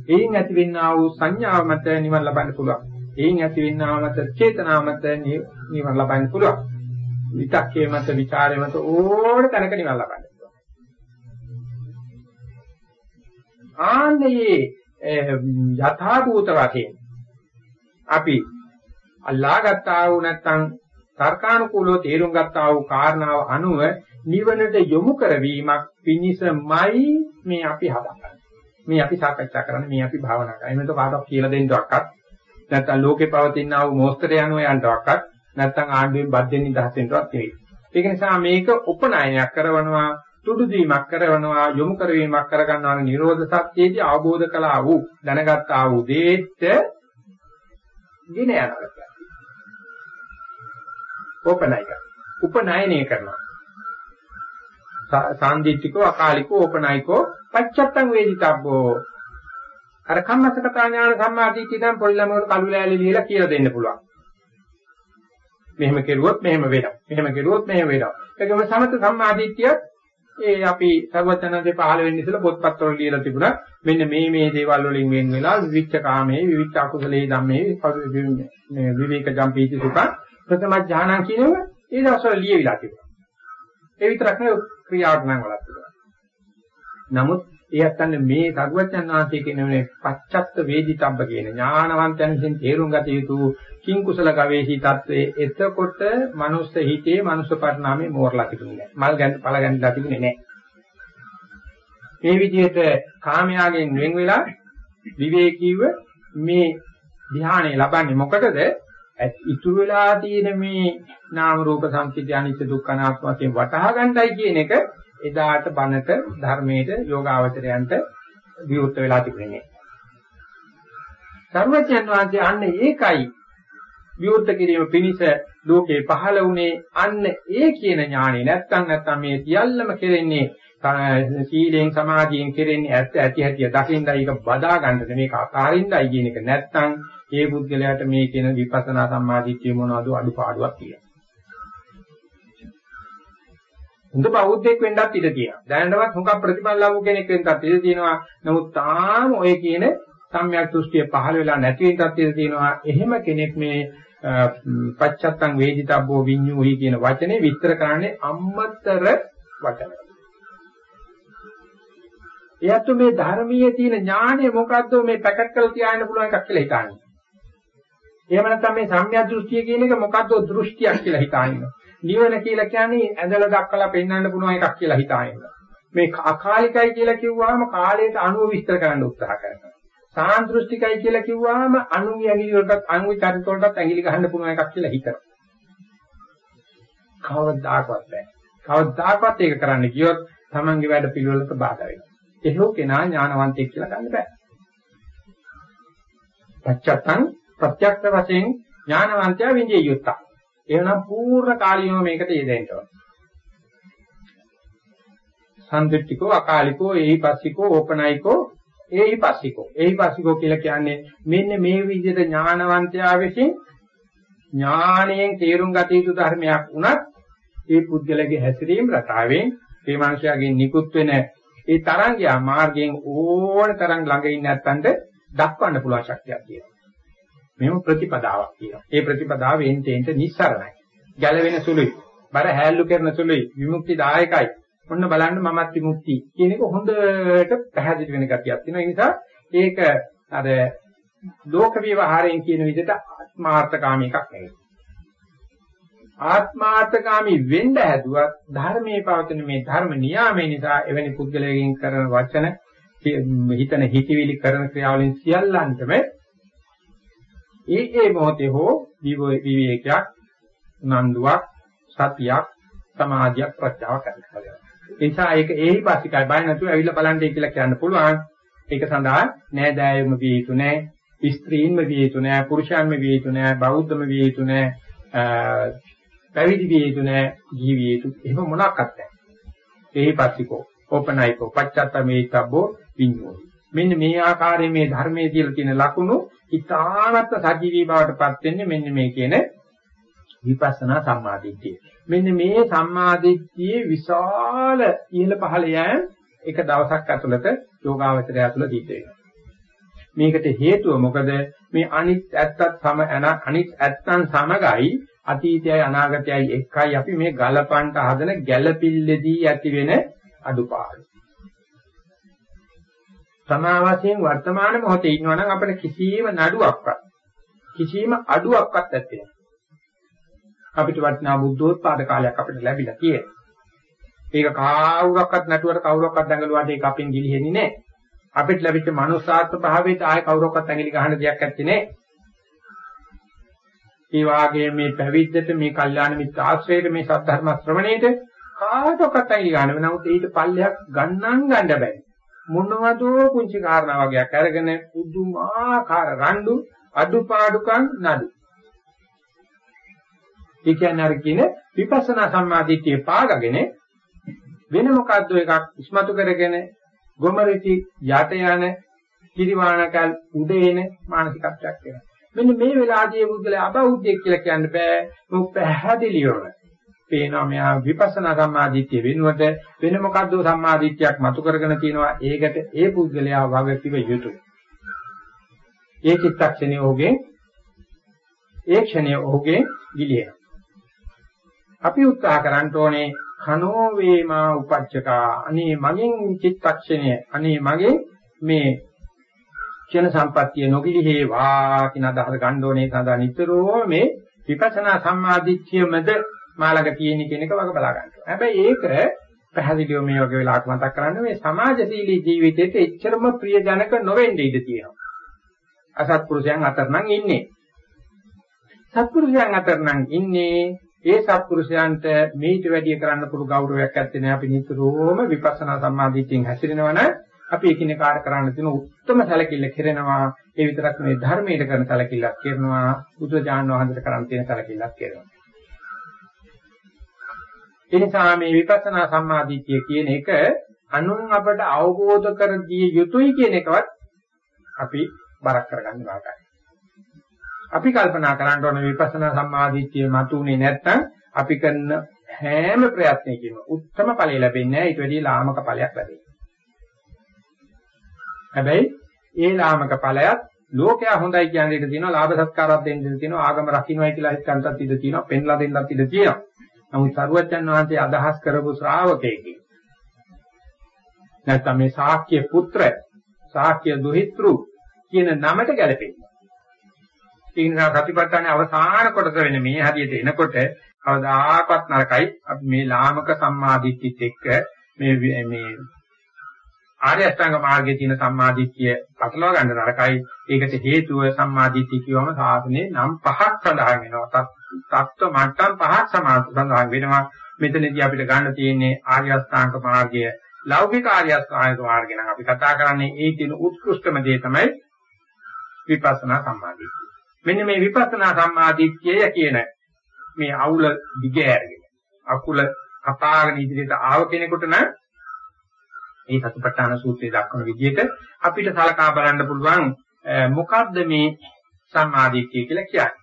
එයින් ඇතිවෙනා වූ සංඥාව මත නිවන් ලබන්න පුළුවන්. එයින් ඇතිවෙනා මත චේතනාව මත නිවන් ලබන්න පුළුවන්. විතක්කේ මත ਵਿਚාරේ මත ඕන තැනක නිවන් ලබන්න පුළුවන්. ආන්නේ යථා භූත වශයෙන් අපි අල්ලා ගත්තා වූ නැත්නම් තර්කානුකූලව තේරුම් ගත්තා වූ කාරණාව අනුව නිවනට යොමු කරවීමක් පිණිසමයි මේ අපි හදාගන්නේ. මේ අපි සාකච්ඡා කරන්නේ මේ අපි භාවනා කරන්නේ. මේක කාටවත් කියලා දෙන්නවක්වත් නැත්නම් ලෝකේ පවතින ආ වූ මොස්තරය අනුව යන්නවක්වත් නැත්නම් ආණ්ඩුවෙන් බද්දෙන් නිදහස් වෙන්නවත් නෙවෙයි. ඒක නිසා මේක උපනායනයක් කරනවා තුඩු දීමක් කරනවා යොමු කරවීමක් කරගන්නවා නිරෝධ සත්‍යයේදී අවබෝධ කළා වූ දැනගත්තා වූ දේට ගෙන යනවා. ඕපනයික. උපනයනය කරනවා. සාන්දිටිකෝ අකාලිකෝ ඕපනයිකෝ පච්චත්තං වේදිතබ්බෝ. අර කම්මස්සකතා ඥාන සම්මාදිට්ඨිය නම් පොඩි ළමයට කළු ලෑලි ලියලා කියලා දෙන්න පුළුවන්. මෙහෙම කෙරුවොත් මෙහෙම වෙනවා. මෙහෙම කෙරුවොත් මෙහෙම වෙනවා. ඒකම සමත සම්මාදිට්ඨියත් ඒ අපි සර්වඥාන්සේ පහළ වෙන්න ඉස්සෙල්ලා පොත්පත් වල ලියලා තිබුණා. මෙන්න මේ මේ දේවල් වලින් වෙන් වෙලා විවිච්ඡ කාමයේ විවිච්ඡ අකුසලයේ ධම්මේ මේ විවේක ජම්පීති සුඛ ප්‍රථම ඥානං කියනව ඒ දවස්වල ලියවිලා තිබුණා. ඒ විතරක් නෙවෙයි ක්‍රියාවක් නම් වලක් තිබුණා. නමුත් ඒ අත්තන්නේ මේ සරුවචන් ආංශයේ කියන මේ පච්චත්ත වේදිතබ්බ කියන ඥානවන්තයන් විසින් තේරුම් ගත යුතු කිං කුසල ගවේෂී தત્ත්වයේ එතකොට මනුස්ස හිතේ මනුස්ස පරිණාමයේ මෝරලා තිබුණේ නැහැ. මල් ගැන පළ ගැනලා තිබුණේ නැහැ. මේ විදිහට කාමයාගෙන් වෙන් වෙලා විවේකීව මේ ධ්‍යානෙ ලබන්නේ මොකටද? ඉතුරු වෙලා තියෙන මේ නාම රූප සංකීර්ණ අනිත්‍ය දුක්ඛ අනාත්ම වශයෙන් වටහා ගන්නයි කියන එක එදාට බණට ධර්මයට යෝගාවචරයන්ට විවෘත වෙලා තිබුණේ. සර්වඥන් වහන්සේ අන්න ඒකයි විවෘත කිරීම පිණිස ලෝකේ පහළ වුණේ අන්න ඒ කියන ඥානෙ නැත්තම් නැත්තම් මේ සියල්ලම කෙරෙන්නේ සීලෙන් සමාධියෙන් කෙරෙන්නේ ඇත්ත ඇති හැටි දකින්නයි ඒක බදා ගන්නද මේක අකාරින්නයි කියන එක නැත්තම් ඒ පුද්ගලයාට මේ කියන විපස්සනා සම්මාදිට්ඨිය මොනවද අඩුපාඩුවක් කියලා. හොඳ බෞද්ධයෙක් වෙන්නත් ඉඩ තියෙනවා. දැනටවත් හුඟක් ප්‍රතිඵල ලැබු කෙනෙක් වෙන්නත් ඉඩ තියෙනවා. නමුත් තාම ඔය කියන සම්‍යක් දෘෂ්ටිය පහළ වෙලා නැති වෙන්නත් ඉඩ තියෙනවා. එහෙම කෙනෙක් මේ පච්චත්තං වේදිතබ්බෝ විඤ්ඤූහි කියන වචනේ විස්තර කරන්නේ අම්මතර වචන. එයත් මේ ධර්මයේ තියෙන ඥානය මොකද්ද මේ පැකට් කරලා තියාගෙන පුළුවන් එකක් කියලා හිතන්නේ. එහෙම නැත්නම් මේ සම්‍යක් දෘෂ්ටිය කියන එක මොකද්ද දෘෂ්ටියක් කියලා හිතාගෙන. නිවන කියලා කියන්නේ ඇඳලා දක්කලා පෙන්වන්න පුළුවන් එකක් කියලා හිතාගෙන. මේ අකාලිකයි කියලා කිව්වහම කාලයට අනුව විස්තර කරන්න උත්සාහ කරනවා. සාන්දෘෂ්ටිකයි කියලා කිව්වහම අනුගේ ඇඟිලි වලටත් අනුගේ චරිත වලටත් ඇඟිලි ගහන්න පුළුවන් එකක් කියලා හිතනවා. කවදාකවත් බෑ. කවදාකවත් ඒක කරන්න ගියොත් Tamange වැඩ පිළිවෙලට බාධා වෙනවා. එහෙෝ කෙනා ඥානවන්තයෙක් කියලා ගන්න බෑ. පච්චත්තං ප්‍රත්‍යක්ෂ වශයෙන් ඥානවන්තයා විඳිය යුත්තක්. එහෙනම් පූර්ණ කාලීනව මේකට යෙදෙන්න ඕන. සම්දිට්ඨිකෝ අකාලිකෝ ඒහිපස්සිකෝ ඕපනයිකෝ ඒහිපස්සිකෝ ඒහිපස්සිකෝ කියලා කියන්නේ මෙන්න මේ විදිහට ඥානවන්තයා විසින් ඥාණයෙන් තේරුම් ගත යුතු ධර්මයක් වුණත් ඒ පුද්ගලගේ හැසිරීම රටාවෙන් මේ මනුෂයාගෙන් නිකුත් වෙන ඒ තරංගයා මාර්ගයෙන් ඕන තරම් ළඟ ඉන්න නැත්තන්ට දක්වන්න පුළුවන් ශක්තියක් තියෙනවා. මේව ප්‍රතිපදාවක් කියනවා. ඒ ප්‍රතිපදාව එන්ට එන්ට නිස්සරණයි. ගැලවෙන සුළුයි. බර හැල්ලු කරන සුළුයි. විමුක්තිදායකයි. ඔන්න බලන්න මමත් විමුක්ති කියන එක හොඳට පැහැදිලි වෙන ගතියක් තියෙනවා. ඒ නිසා ඒක අර ලෝක විවහාරයෙන් කියන විදිහට ආත්මාර්ථකාමී එකක් නෙවෙයි. ආත්මාර්ථකාමී වෙන්න හැදුවත් ධර්මයේ පවතින මේ ධර්ම නියාමයේ නිසා එවැනි පුද්ගලයන්ගෙන් කරන වචන හිතන හිතවිලි කරන ක්‍රියාවලින් සියල්ලන්ටම ඒ ඒ මොහොතේ හෝ විවේකයක් නන්දුවක් සතියක් සමාධියක් ප්‍රත්‍යාව කරනවා. ඒ නිසා ඒක ඒහි පාසිකයි බය නැතුව ඇවිල්ලා බලන්නේ කියලා කියන්න පුළුවන්. ඒක සඳහා නෑදෑයොම විය යුතු නෑ, ස්ත්‍රීන්ම විය යුතු නෑ, පුරුෂයන්ම විය යුතු නෑ, බෞද්ධම විය යුතු නෑ, පැවිදි විය යුතු නෑ, ජී විය යුතු. එහෙම මොනක්වත් නෑ. ඒහි පාසිකෝ, ඕපනයිකෝ, පච්චත්තමේතබ්බෝ විඤ්ඤෝ. මෙන්න මේ ආකාරයේ මේ ධර්මයේ කියලා තියෙන ලකුණු ඉතාමත් සජීවී බවට පත් වෙන්නේ මෙන්න මේ කියන විපස්සනා සම්මාදිට්ඨිය. මෙන්න මේ සම්මාදිට්ඨියේ විශාල ඉහළ පහළ යෑම එක දවසක් ඇතුළත යෝගාවචරය ඇතුළත සිද්ධ වෙනවා. මේකට හේතුව මොකද මේ අනිත් ඇත්තත් සම අනිත් ඇත්තන් සමගයි අතීතයයි අනාගතයයි එකයි අපි මේ ගලපන්ට හදන ගැළපිල්ලේදී ඇති වෙන අඩුපාඩු. සමාවසයෙන් වර්තමාන මොහොතේ ඉන්නවා නම් අපිට කිසිම නඩුවක්වත් කිසිම අඩුවක්වත් නැත්තේ. අපිට වටිනා බුද්ධෝත්පාද කාලයක් අපිට ලැබිලා තියෙනවා. ඒක කවුරක්වත් නැතුවට කවුරක්වත් දඟලුවාට ඒක අපෙන් ගිලිහෙන්නේ නැහැ. අපිට ලැබිච්ච මනුස්සාත්ව භාවයට ආයේ කවුරක්වත් ඇඟිලි ගහන්න දෙයක් නැත්තේ නේ. ඒ වාගේ මේ පැවිද්දට මේ කල්යාණ මිත්‍ර ආශ්‍රයයට මේ සද්ධර්ම ශ්‍රවණයට කාටවත් ඇඟිලි ගන්න වෙන නමුත් ඊට පල්ලයක් ගන්නන් ගන්න බෑ. මොනවදෝ පුංචි කාරණා වගේක් අරගෙන පුදුමාකාර රණ්ඩු අඩුපාඩුකම් නඩු. ඒ කියන්නේ අර කියන විපස්සනා සම්මාදිට්ඨිය පාගගෙන වෙන මොකද්ද එකක් ඉස්මතු කරගෙන ගොමරිටි යට යන කිරිවාණකල් උඩ එන මානසිකත්වයක් වෙනවා. මෙන්න මේ වෙලාවදී බුද්ධලා අබෞද්ධයෙක් කියලා කියන්න බෑ. මොක පැහැදිලිවම පේනවා මෙයා විපස්සනා සම්මාදිට්ඨිය වෙනුවට වෙන මොකද්ද සම්මාදිට්ඨියක් මතු කරගෙන තිනවා ඒකට ඒ පුද්ගලයා වගකිව යුතුයි. ඒ චිත්තක්ෂණයේ ඔහුගේ ඒ ක්ෂණයේ ඔහුගේ ගිලියන. අපි උත්සාහ කරන්න ඕනේ කනෝ වේමා උපච්චකා අනේ මගෙන් චිත්තක්ෂණය අනේ මගෙන් මේ ක්ෂණ සම්පත්තිය නොගිලිහෙවා කියන අදහස ගන්න ඕනේ සඳහා නිතරම මේ විපස්සනා සම්මාදිට්ඨියමද මාළඟ තියෙන කියන එක වගේ බලා ගන්න. හැබැයි ඒක පැහැදිලිව මේ වගේ වෙලාවක මතක් කරන්නේ මේ සමාජශීලී ජීවිතේට එච්චරම ප්‍රියජනක නොවෙන්න ඉඩ තියෙනවා. අසත්පුරුෂයන් අතර නම් ඉන්නේ. සත්පුරුෂයන් අතර නම් ඉන්නේ ඒ සත්පුරුෂයන්ට මේිට වැඩිය කරන්න පුළු ගෞරවයක් ඇත්තේ නැහැ අපි නිතරම විපස්සනා සම්මාදිටියෙන් හැසිරෙනවනම් අපි එකිනෙකාට කරන්න තියෙන උත්තරම සැලකිල්ල කෙරෙනවා. ඒ විතරක් නෙවෙයි ධර්මයට කරන සැලකිල්ලක් කරනවා. බුදු දාන වහන්සේට කරන්න තියෙන සැලකිල්ලක් කරනවා. ඒ නිසා මේ විපස්සනා සම්මාදිටිය කියන එක අනුන් අපට අවබෝධ කර දිය යුතුයි කියන එකවත් අපි බරක් කරගන්න වාගයි. අපි කල්පනා කරන්න ඕන විපස්සනා සම්මාදිටිය මතුනේ නැත්නම් අපි කරන හැම ප්‍රයත්නයකින්ම උත්තරම ඵලය ලැබෙන්නේ නැහැ ඊට වැඩිය ලාමක ඵලයක් ලැබෙනවා. හැබැයි ඒ ලාමක ඵලයත් ලෝකයා හොඳයි කියන දෙයක තියෙනවා ලාභ සත්කාරයක් දෙන්න දෙන්න තියෙනවා ආගම රකින්නයි කියලා හිතන්නත් ඉඩ තියෙනවා පෙන්ලා දෙන්නත් ඉඩ තියෙනවා. නමුත් සරුවච්චන් වහන්සේ අදහස් කරපු ශ්‍රාවකයෙක් නැත්නම් මේ ශාක්‍ය පුත්‍ර ශාක්‍ය දුහිතෘ කියන නමට ගැලපෙන්නේ. ඒ නිසා සතිපට්ඨානේ අවසාන කොටස වෙන මේ හරියට එනකොට කවදාකවත් නරකයි අපි මේ ලාමක සම්මාදිට්ඨිත් එක්ක මේ මේ ආර්ය අෂ්ටාංග මාර්ගයේ තියෙන සම්මාදිට්ඨිය පටලවා ගන්න නරකයි. ඒකට හේතුව සම්මාදිට්ඨිය කියවම සාසනේ නම් පහක් සඳහන් වෙනවා. තත්ත්ව මට්ටම් පහක් සඳහන් වෙනවා. මෙතනදී අපිට ගන්න තියෙන්නේ ආර්ය අෂ්ටාංග මාර්ගය. ලෞකික ආර්ය අෂ්ටාංග මාර්ගය නම් අපි කතා කරන්නේ ඒ තියෙන උත්කෘෂ්ඨම දේ තමයි විපස්සනා සම්මාදිට්ඨිය. මෙන්න මේ විපස්සනා සම්මාදිට්ඨිය කියන මේ අවුල දිගෑරගෙන අකුල කපාගෙන ඉදිරියට ආව කෙනෙකුට නම් මේ සතිපට්ඨාන සූත්‍රයේ දක්වන විදිහට අපිට සලකා බලන්න පුළුවන් මොකද්ද මේ සම්මාදිට්ඨිය කියලා කියන්නේ.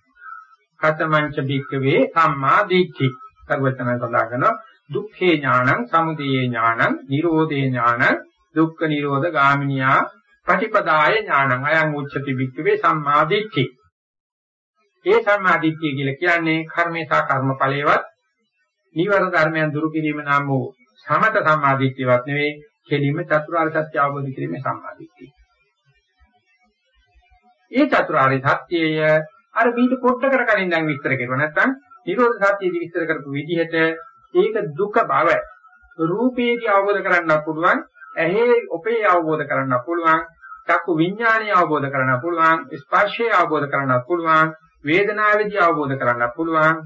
කතමංච බික්කවේ සම්මාදිට්ඨි. සර්වචන සඳහන් කරනවා දුක්ඛේ ඥානං සමුදයේ ඥානං නිරෝධේ ඥානං දුක්ඛ නිරෝධ ගාමිනියා ප්‍රතිපදාය ඥානං අයං උච්චති බික්කවේ සම්මාදිට්ඨි. ඒ සම්මාදිට්ඨිය කියලා කියන්නේ කර්මේ සහ කර්මඵලයේවත් නිවර ධර්මයන් දුරු කිරීම නම් වූ සමත සම්මාදිට්ඨියවත් නෙවෙයි කෙලින්ම චතුරාර්ය සත්‍ය අවබෝධ කිරීමේ සම්මාදිට්ඨිය. ඒ චතුරාර්ය සත්‍යය අර බීජ පොට්ටකට කලින් දැන් විස්තර කරුවා නැත්නම් නිරෝධ සත්‍යයේදී විස්තර කරපු විදිහට ඒක දුක බව රූපේදී අවබෝධ කරගන්නත් පුළුවන් ඇහි ඔපේ අවබෝධ කරගන්නත් පුළුවන් චක්කු විඥානය අවබෝධ කරගන්නත් පුළුවන් ස්පර්ශය අවබෝධ කරගන්නත් පුළුවන් වේදනාවේදී අවබෝධ කරගන්නත් පුළුවන්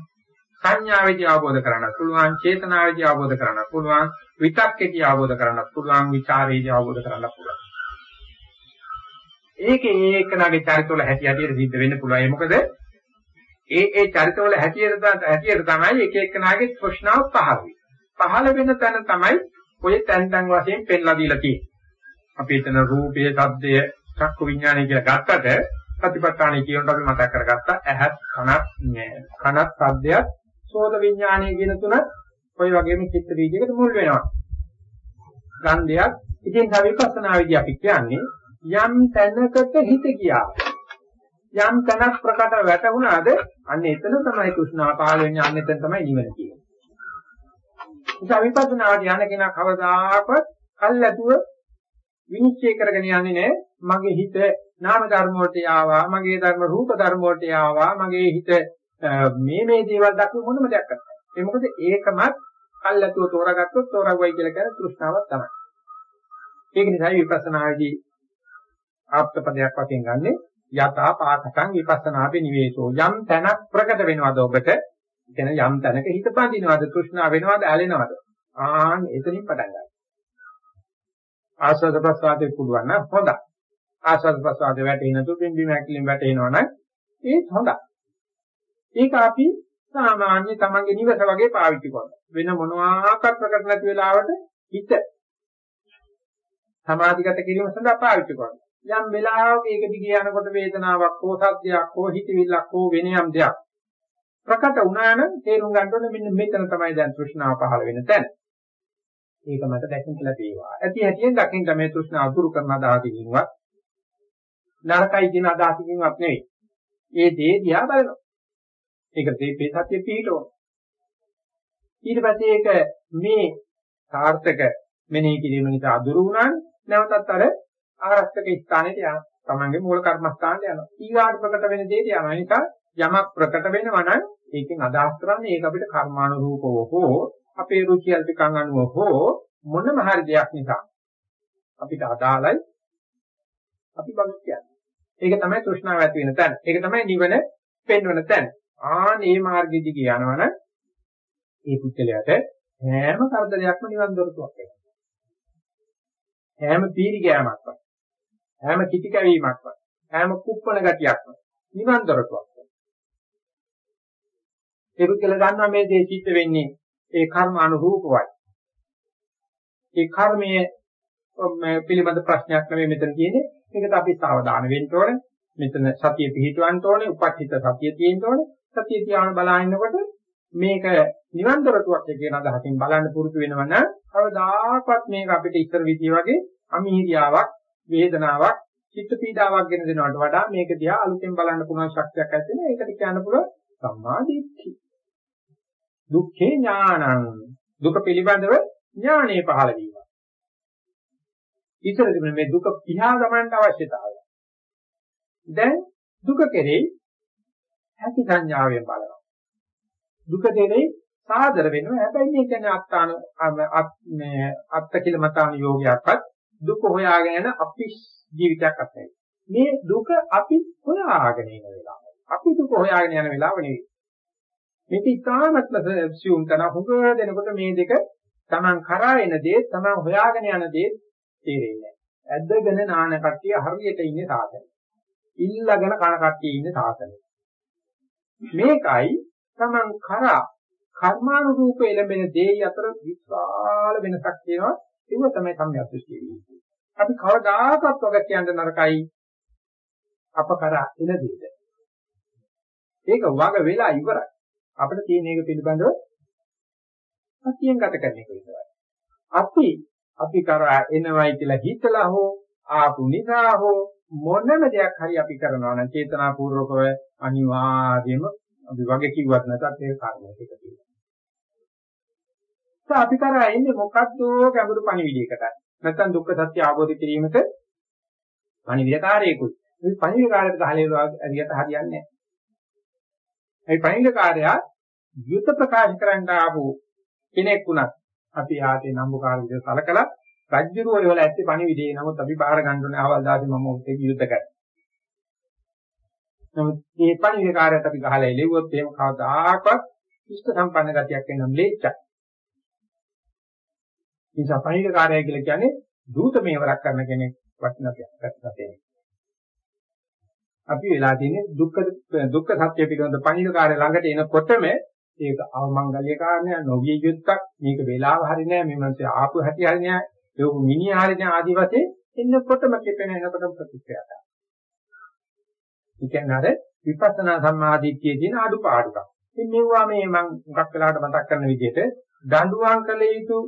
සංඥාවේදී අවබෝධ කරගන්නත් පුළුවන් චේතනාවේදී අවබෝධ කරගන්නත් පුළුවන් විතක්කේදී අවබෝධ කරගන්නත් පුළුවන් විචාරේදී අවබෝධ කරගන්නත් පුළුවන් ඒකේ ඒකනාගේ චරිතවල හැටි හැටියට සිද්ධ වෙන්න පුළුවන්. ඒ මොකද ඒ ඒ චරිතවල හැටියට හැටියට තමයි එක එකනාගේ ප්‍රශ්නාව පහළ වෙන්නේ. පහළ වෙන තැන තමයි ඔය තැන් තැන් වශයෙන් පෙන්ලා දීලා තියෙන්නේ. අපි එතන රූපය, ශබ්දය, චක්කු විඥානය කියලා ගත්තට ප්‍රතිපත්තාණේ කියනකොට අපි මතක් කරගත්තා ඇහත්, කනත්, කනත්, ශබ්දයත්, සෝත විඥානය කියන තුන ඔය වගේම චිත්ත වීදිකේට මුල් වෙනවා. ගන්ධයත් ඉතින් සවිපස්සනාවේදී අපි කියන්නේ යම් තැනකට හිත ගියා. යම් තැනක් ප්‍රකට වැටුණාද අන්න එතන තමයි කුෂ්ණා පහළ වෙන්නේ අන්න එතන තමයි නිවන කියන්නේ. නිසා විපස්සනාට යන කෙනා කවදාකවත් කල්ැතුව විනිශ්චය කරගෙන යන්නේ නැහැ. මගේ හිත නාම ධර්ම වලට ආවා, මගේ ධර්ම රූප ධර්ම වලට ආවා, මගේ හිත මේ මේ දේවල් දක්ව මොනම දෙයක් නැහැ. ඒ මොකද ඒකමත් කල්ැතුව තෝරාගත්තොත් තෝරාගුවයි කියලා කියන තෘෂ්ණාවක් තමයි. ඒක නිසා විපස්සනාදී ආප්තපදයක් වශයෙන් ගන්නෙ යතා පාඨකං විපස්සනාපි නිවේසෝ. යම් තැනක් ප්‍රකට වෙනවද ඔබට? කියන යම් තැනක හිත පඳිනවද තෘෂ්ණා වෙනවද? ඇලෙනවද? ආන් එතනින් පටන් ගන්න. ආස්වාද ප්‍රසආදේ පුළුවන් නම් හොඳයි. ආස්වාද ප්‍රසආදේ වැටෙන තු බිම්බි මැකිලින් වැටෙනවනම් ඒත් හොඳයි ඒක අපි සාමාන්‍ය තමන්ගේ නිවස වගේ පාවිච්චි කරනවා වෙන මොනවාක්වත් ප්‍රකට නැති වෙලාවට හිත සමාධිගත කිරීම සඳහා පාවිච්චි කරනවා යම් වෙලාවක ඒක දිගේ යනකොට වේදනාවක් හෝ සද්දයක් හෝ හිතවිල්ලක් හෝ වෙන යම් දෙයක් ප්‍රකට වුණා නම් තේරුම් ගන්න ඕනේ මෙන්න මෙතන තමයි දැන් තෘෂ්ණාව පහළ වෙන තැන. ඒක මට දැකින් ලැබේවා. ඇති හැටියෙන් දකින්න මේ තෘෂ්ණාව අතුරු කරන අදහසකින්වත් නරකයි කියන අදහසකින්වත් නෙවෙයි. ඒ දේ දිහා බලනවා. ඒක තේපේ සත්‍ය පිහිටවන. ඊට පස්සේ ඒක මේ සාර්ථක මෙනෙහි කිරීම නිසා අදුරු වුණානේ නැවතත් අර ආරක්ෂක ස්ථානෙට යනවා. තමන්ගේ මූල කර්මස්ථානට යනවා. ඊගාට ප්‍රකට වෙන දෙයට යනවා. ඒක යමක් ප්‍රකට වෙනවා නම් ඒකෙන් අදහස් කරන්නේ ඒක අපිට කර්මානුරූපව හෝ අපේ රුචි අල්පකම් අනුව හෝ මොනම හරි දෙයක් නිසා අපිට අදාළයි අපි බග් කියන්නේ. ඒක තමයි තෘෂ්ණාව ඇති වෙන තැන. ඒක තමයි නිවන පෙන්වන තැන. ආන් මේ මාර්ගෙදි කියනවනම් ඒ පුද්ගලයාට හැම කරදරයක්ම නිවන් දොරටුවක් වෙනවා. හැම පීරි ගෑමක්වත් හැම කිටි කැවීමක්වත් හැම කුප්පණ ගතියක්ම නිවන් දොරටුවක්. ඒක කියලා ගන්නවා මේ දේ සිද්ධ වෙන්නේ ඒ කර්ම අනුරූපවයි. ඒ කර්මයේ පිළිබඳ ප්‍රශ්නයක් නෙවෙයි මෙතන තියෙන්නේ. මේකට අපි සාවධාන වෙන්න ඕනේ. මෙතන සතිය පිහිටවන්න ඕනේ. උපස්ථිත සතිය තියෙන්න ඕනේ. සතිය තියාන බලනකොට මේක නිවන් දොරටුවක් කියන අදහසින් බලන්න පුරුදු වෙනවා නම් කවදාකවත් මේක අපිට ඉතර විදිය වගේ අමීරියාවක් වේදනාවක් චිත්ත පීඩාවක් ගෙන දෙනවට වඩා මේක දිහා අලුතෙන් බලන්න පුළුවන් ශක්තියක් ඇති වෙන ඒකට කියන්න පුළුවන් සම්මා දිට්ඨිය. දුක්ඛේ ඥානං දුක පිළිබඳව ඥානෙ පහළ වීම. ඉතර තිබෙන මේ දුක පිහා ගමන්ට අවශ්‍යතාවය. දැන් දුක කෙරෙහි ඇති සංඥාවෙන් බලනවා. දුක කෙරෙහි සාදර වෙනවා. හැබැයි මේ කියන්නේ අත්තාන මේ අත්ත කියලා මතාන යෝගයක්වත් දුක හොයාගෙන යන අපි ජීවිතයක් අත්හැයි. මේ දුක අපි හොයාගෙන යන වෙලාව. අපි දුක හොයාගෙන යන වෙලාව නෙවෙයි. මේක ඉතාමත්ම සියුම් තන හුඟ දෙනකොට මේ දෙක Taman කරා එන දේ Taman හොයාගෙන යන දේ තේරෙන්නේ නැහැ. ඇද්දගෙන නාන කට්ටිය හරියට ඉන්නේ සාධන. ඉල්ලගෙන කන කට්ටිය ඉන්න සාසනය. මේකයි Taman කරා කර්මානුරූප එළඹෙන දේ අතර විශාල වෙනසක් තියෙනවා. ඒක තමයි සම්‍යක්ෂ්ටි කියන්නේ. අපි කවදාකවත් වග කියන්න නරකයි අප කරා එන දෙයද. ඒක වග වෙලා ඉවරයි. අපිට තියෙන එක පිළිබඳව සතියෙන් ගත කරන එක විතරයි. අපි අපි කරා එනවයි කියලා හිතලා හෝ ආපු නිසා හෝ මොනම දෙයක් හරි අපි කරනවා නම් චේතනාපූර්වකව අනිවාර්යයෙන්ම අපි වගේ කිව්වත් නැතත් ඒක කර්මයක තියෙනවා. ඒ අපි කරා එන්නේ මොකද්ද ගැඹුරු පණිවිඩයකට. නැත්නම් දුක්ඛ සත්‍ය අවබෝධ කිරීමට පණිවිඩකාරයෙකුයි. මේ පණිවිඩකාරයට ගහලේවා ඇරියට හරියන්නේ නැහැ. ඒ පණිවිඩකාරයා යුත ප්‍රකාශ කරන්න ආපු කෙනෙක් වුණත් අපි ආතේ නම්බුකාර විදිහට සලකලා රජ්ජුරුවල වල ඇත්තේ පණිවිඩේ නමුත් අපි බාර ගන්න ඕනේ ආවල් දාසේ මම ඔතේ යුද්ධ කරා. නමුත් මේ පණිවිඩකාරයට අපි ගහලා එළෙව්වොත් එහෙම කවදාකවත් ඉෂ්ට සම්පන්න ගතියක් එන්න ලේච්චයි. නිසා පණිවිඩකාරය කියලා කියන්නේ දූත මේවරක් කරන කෙනෙක් වටිනා පැත්තට අපි වෙලා තියෙන්නේ දුක්ඛ දුක්ඛ සත්‍ය පිළිබඳ පණිවිඩකාරය ළඟට එනකොටම ඒක අවමංගල්‍ය කාරණයක් නොවිය යුත්තක් මේක වෙලාව හරි නෑ මේ මනසේ ආපු හැටි හරි නෑ ඒක මිනිහ හරි නෑ ආදි වශයෙන් එන්නකොටම කෙපෙන එනකොටම ප්‍රතික්‍රියා කරනවා. ඒ කියන්නේ අර විපස්සනා සම්මාදිට්ඨියේ තියෙන අඩුපාඩුකම්. ඉතින් මෙවුවා මේ මම මුගක් වෙලාවට මතක් කරන විදිහට දඬුවම් කළ යුතු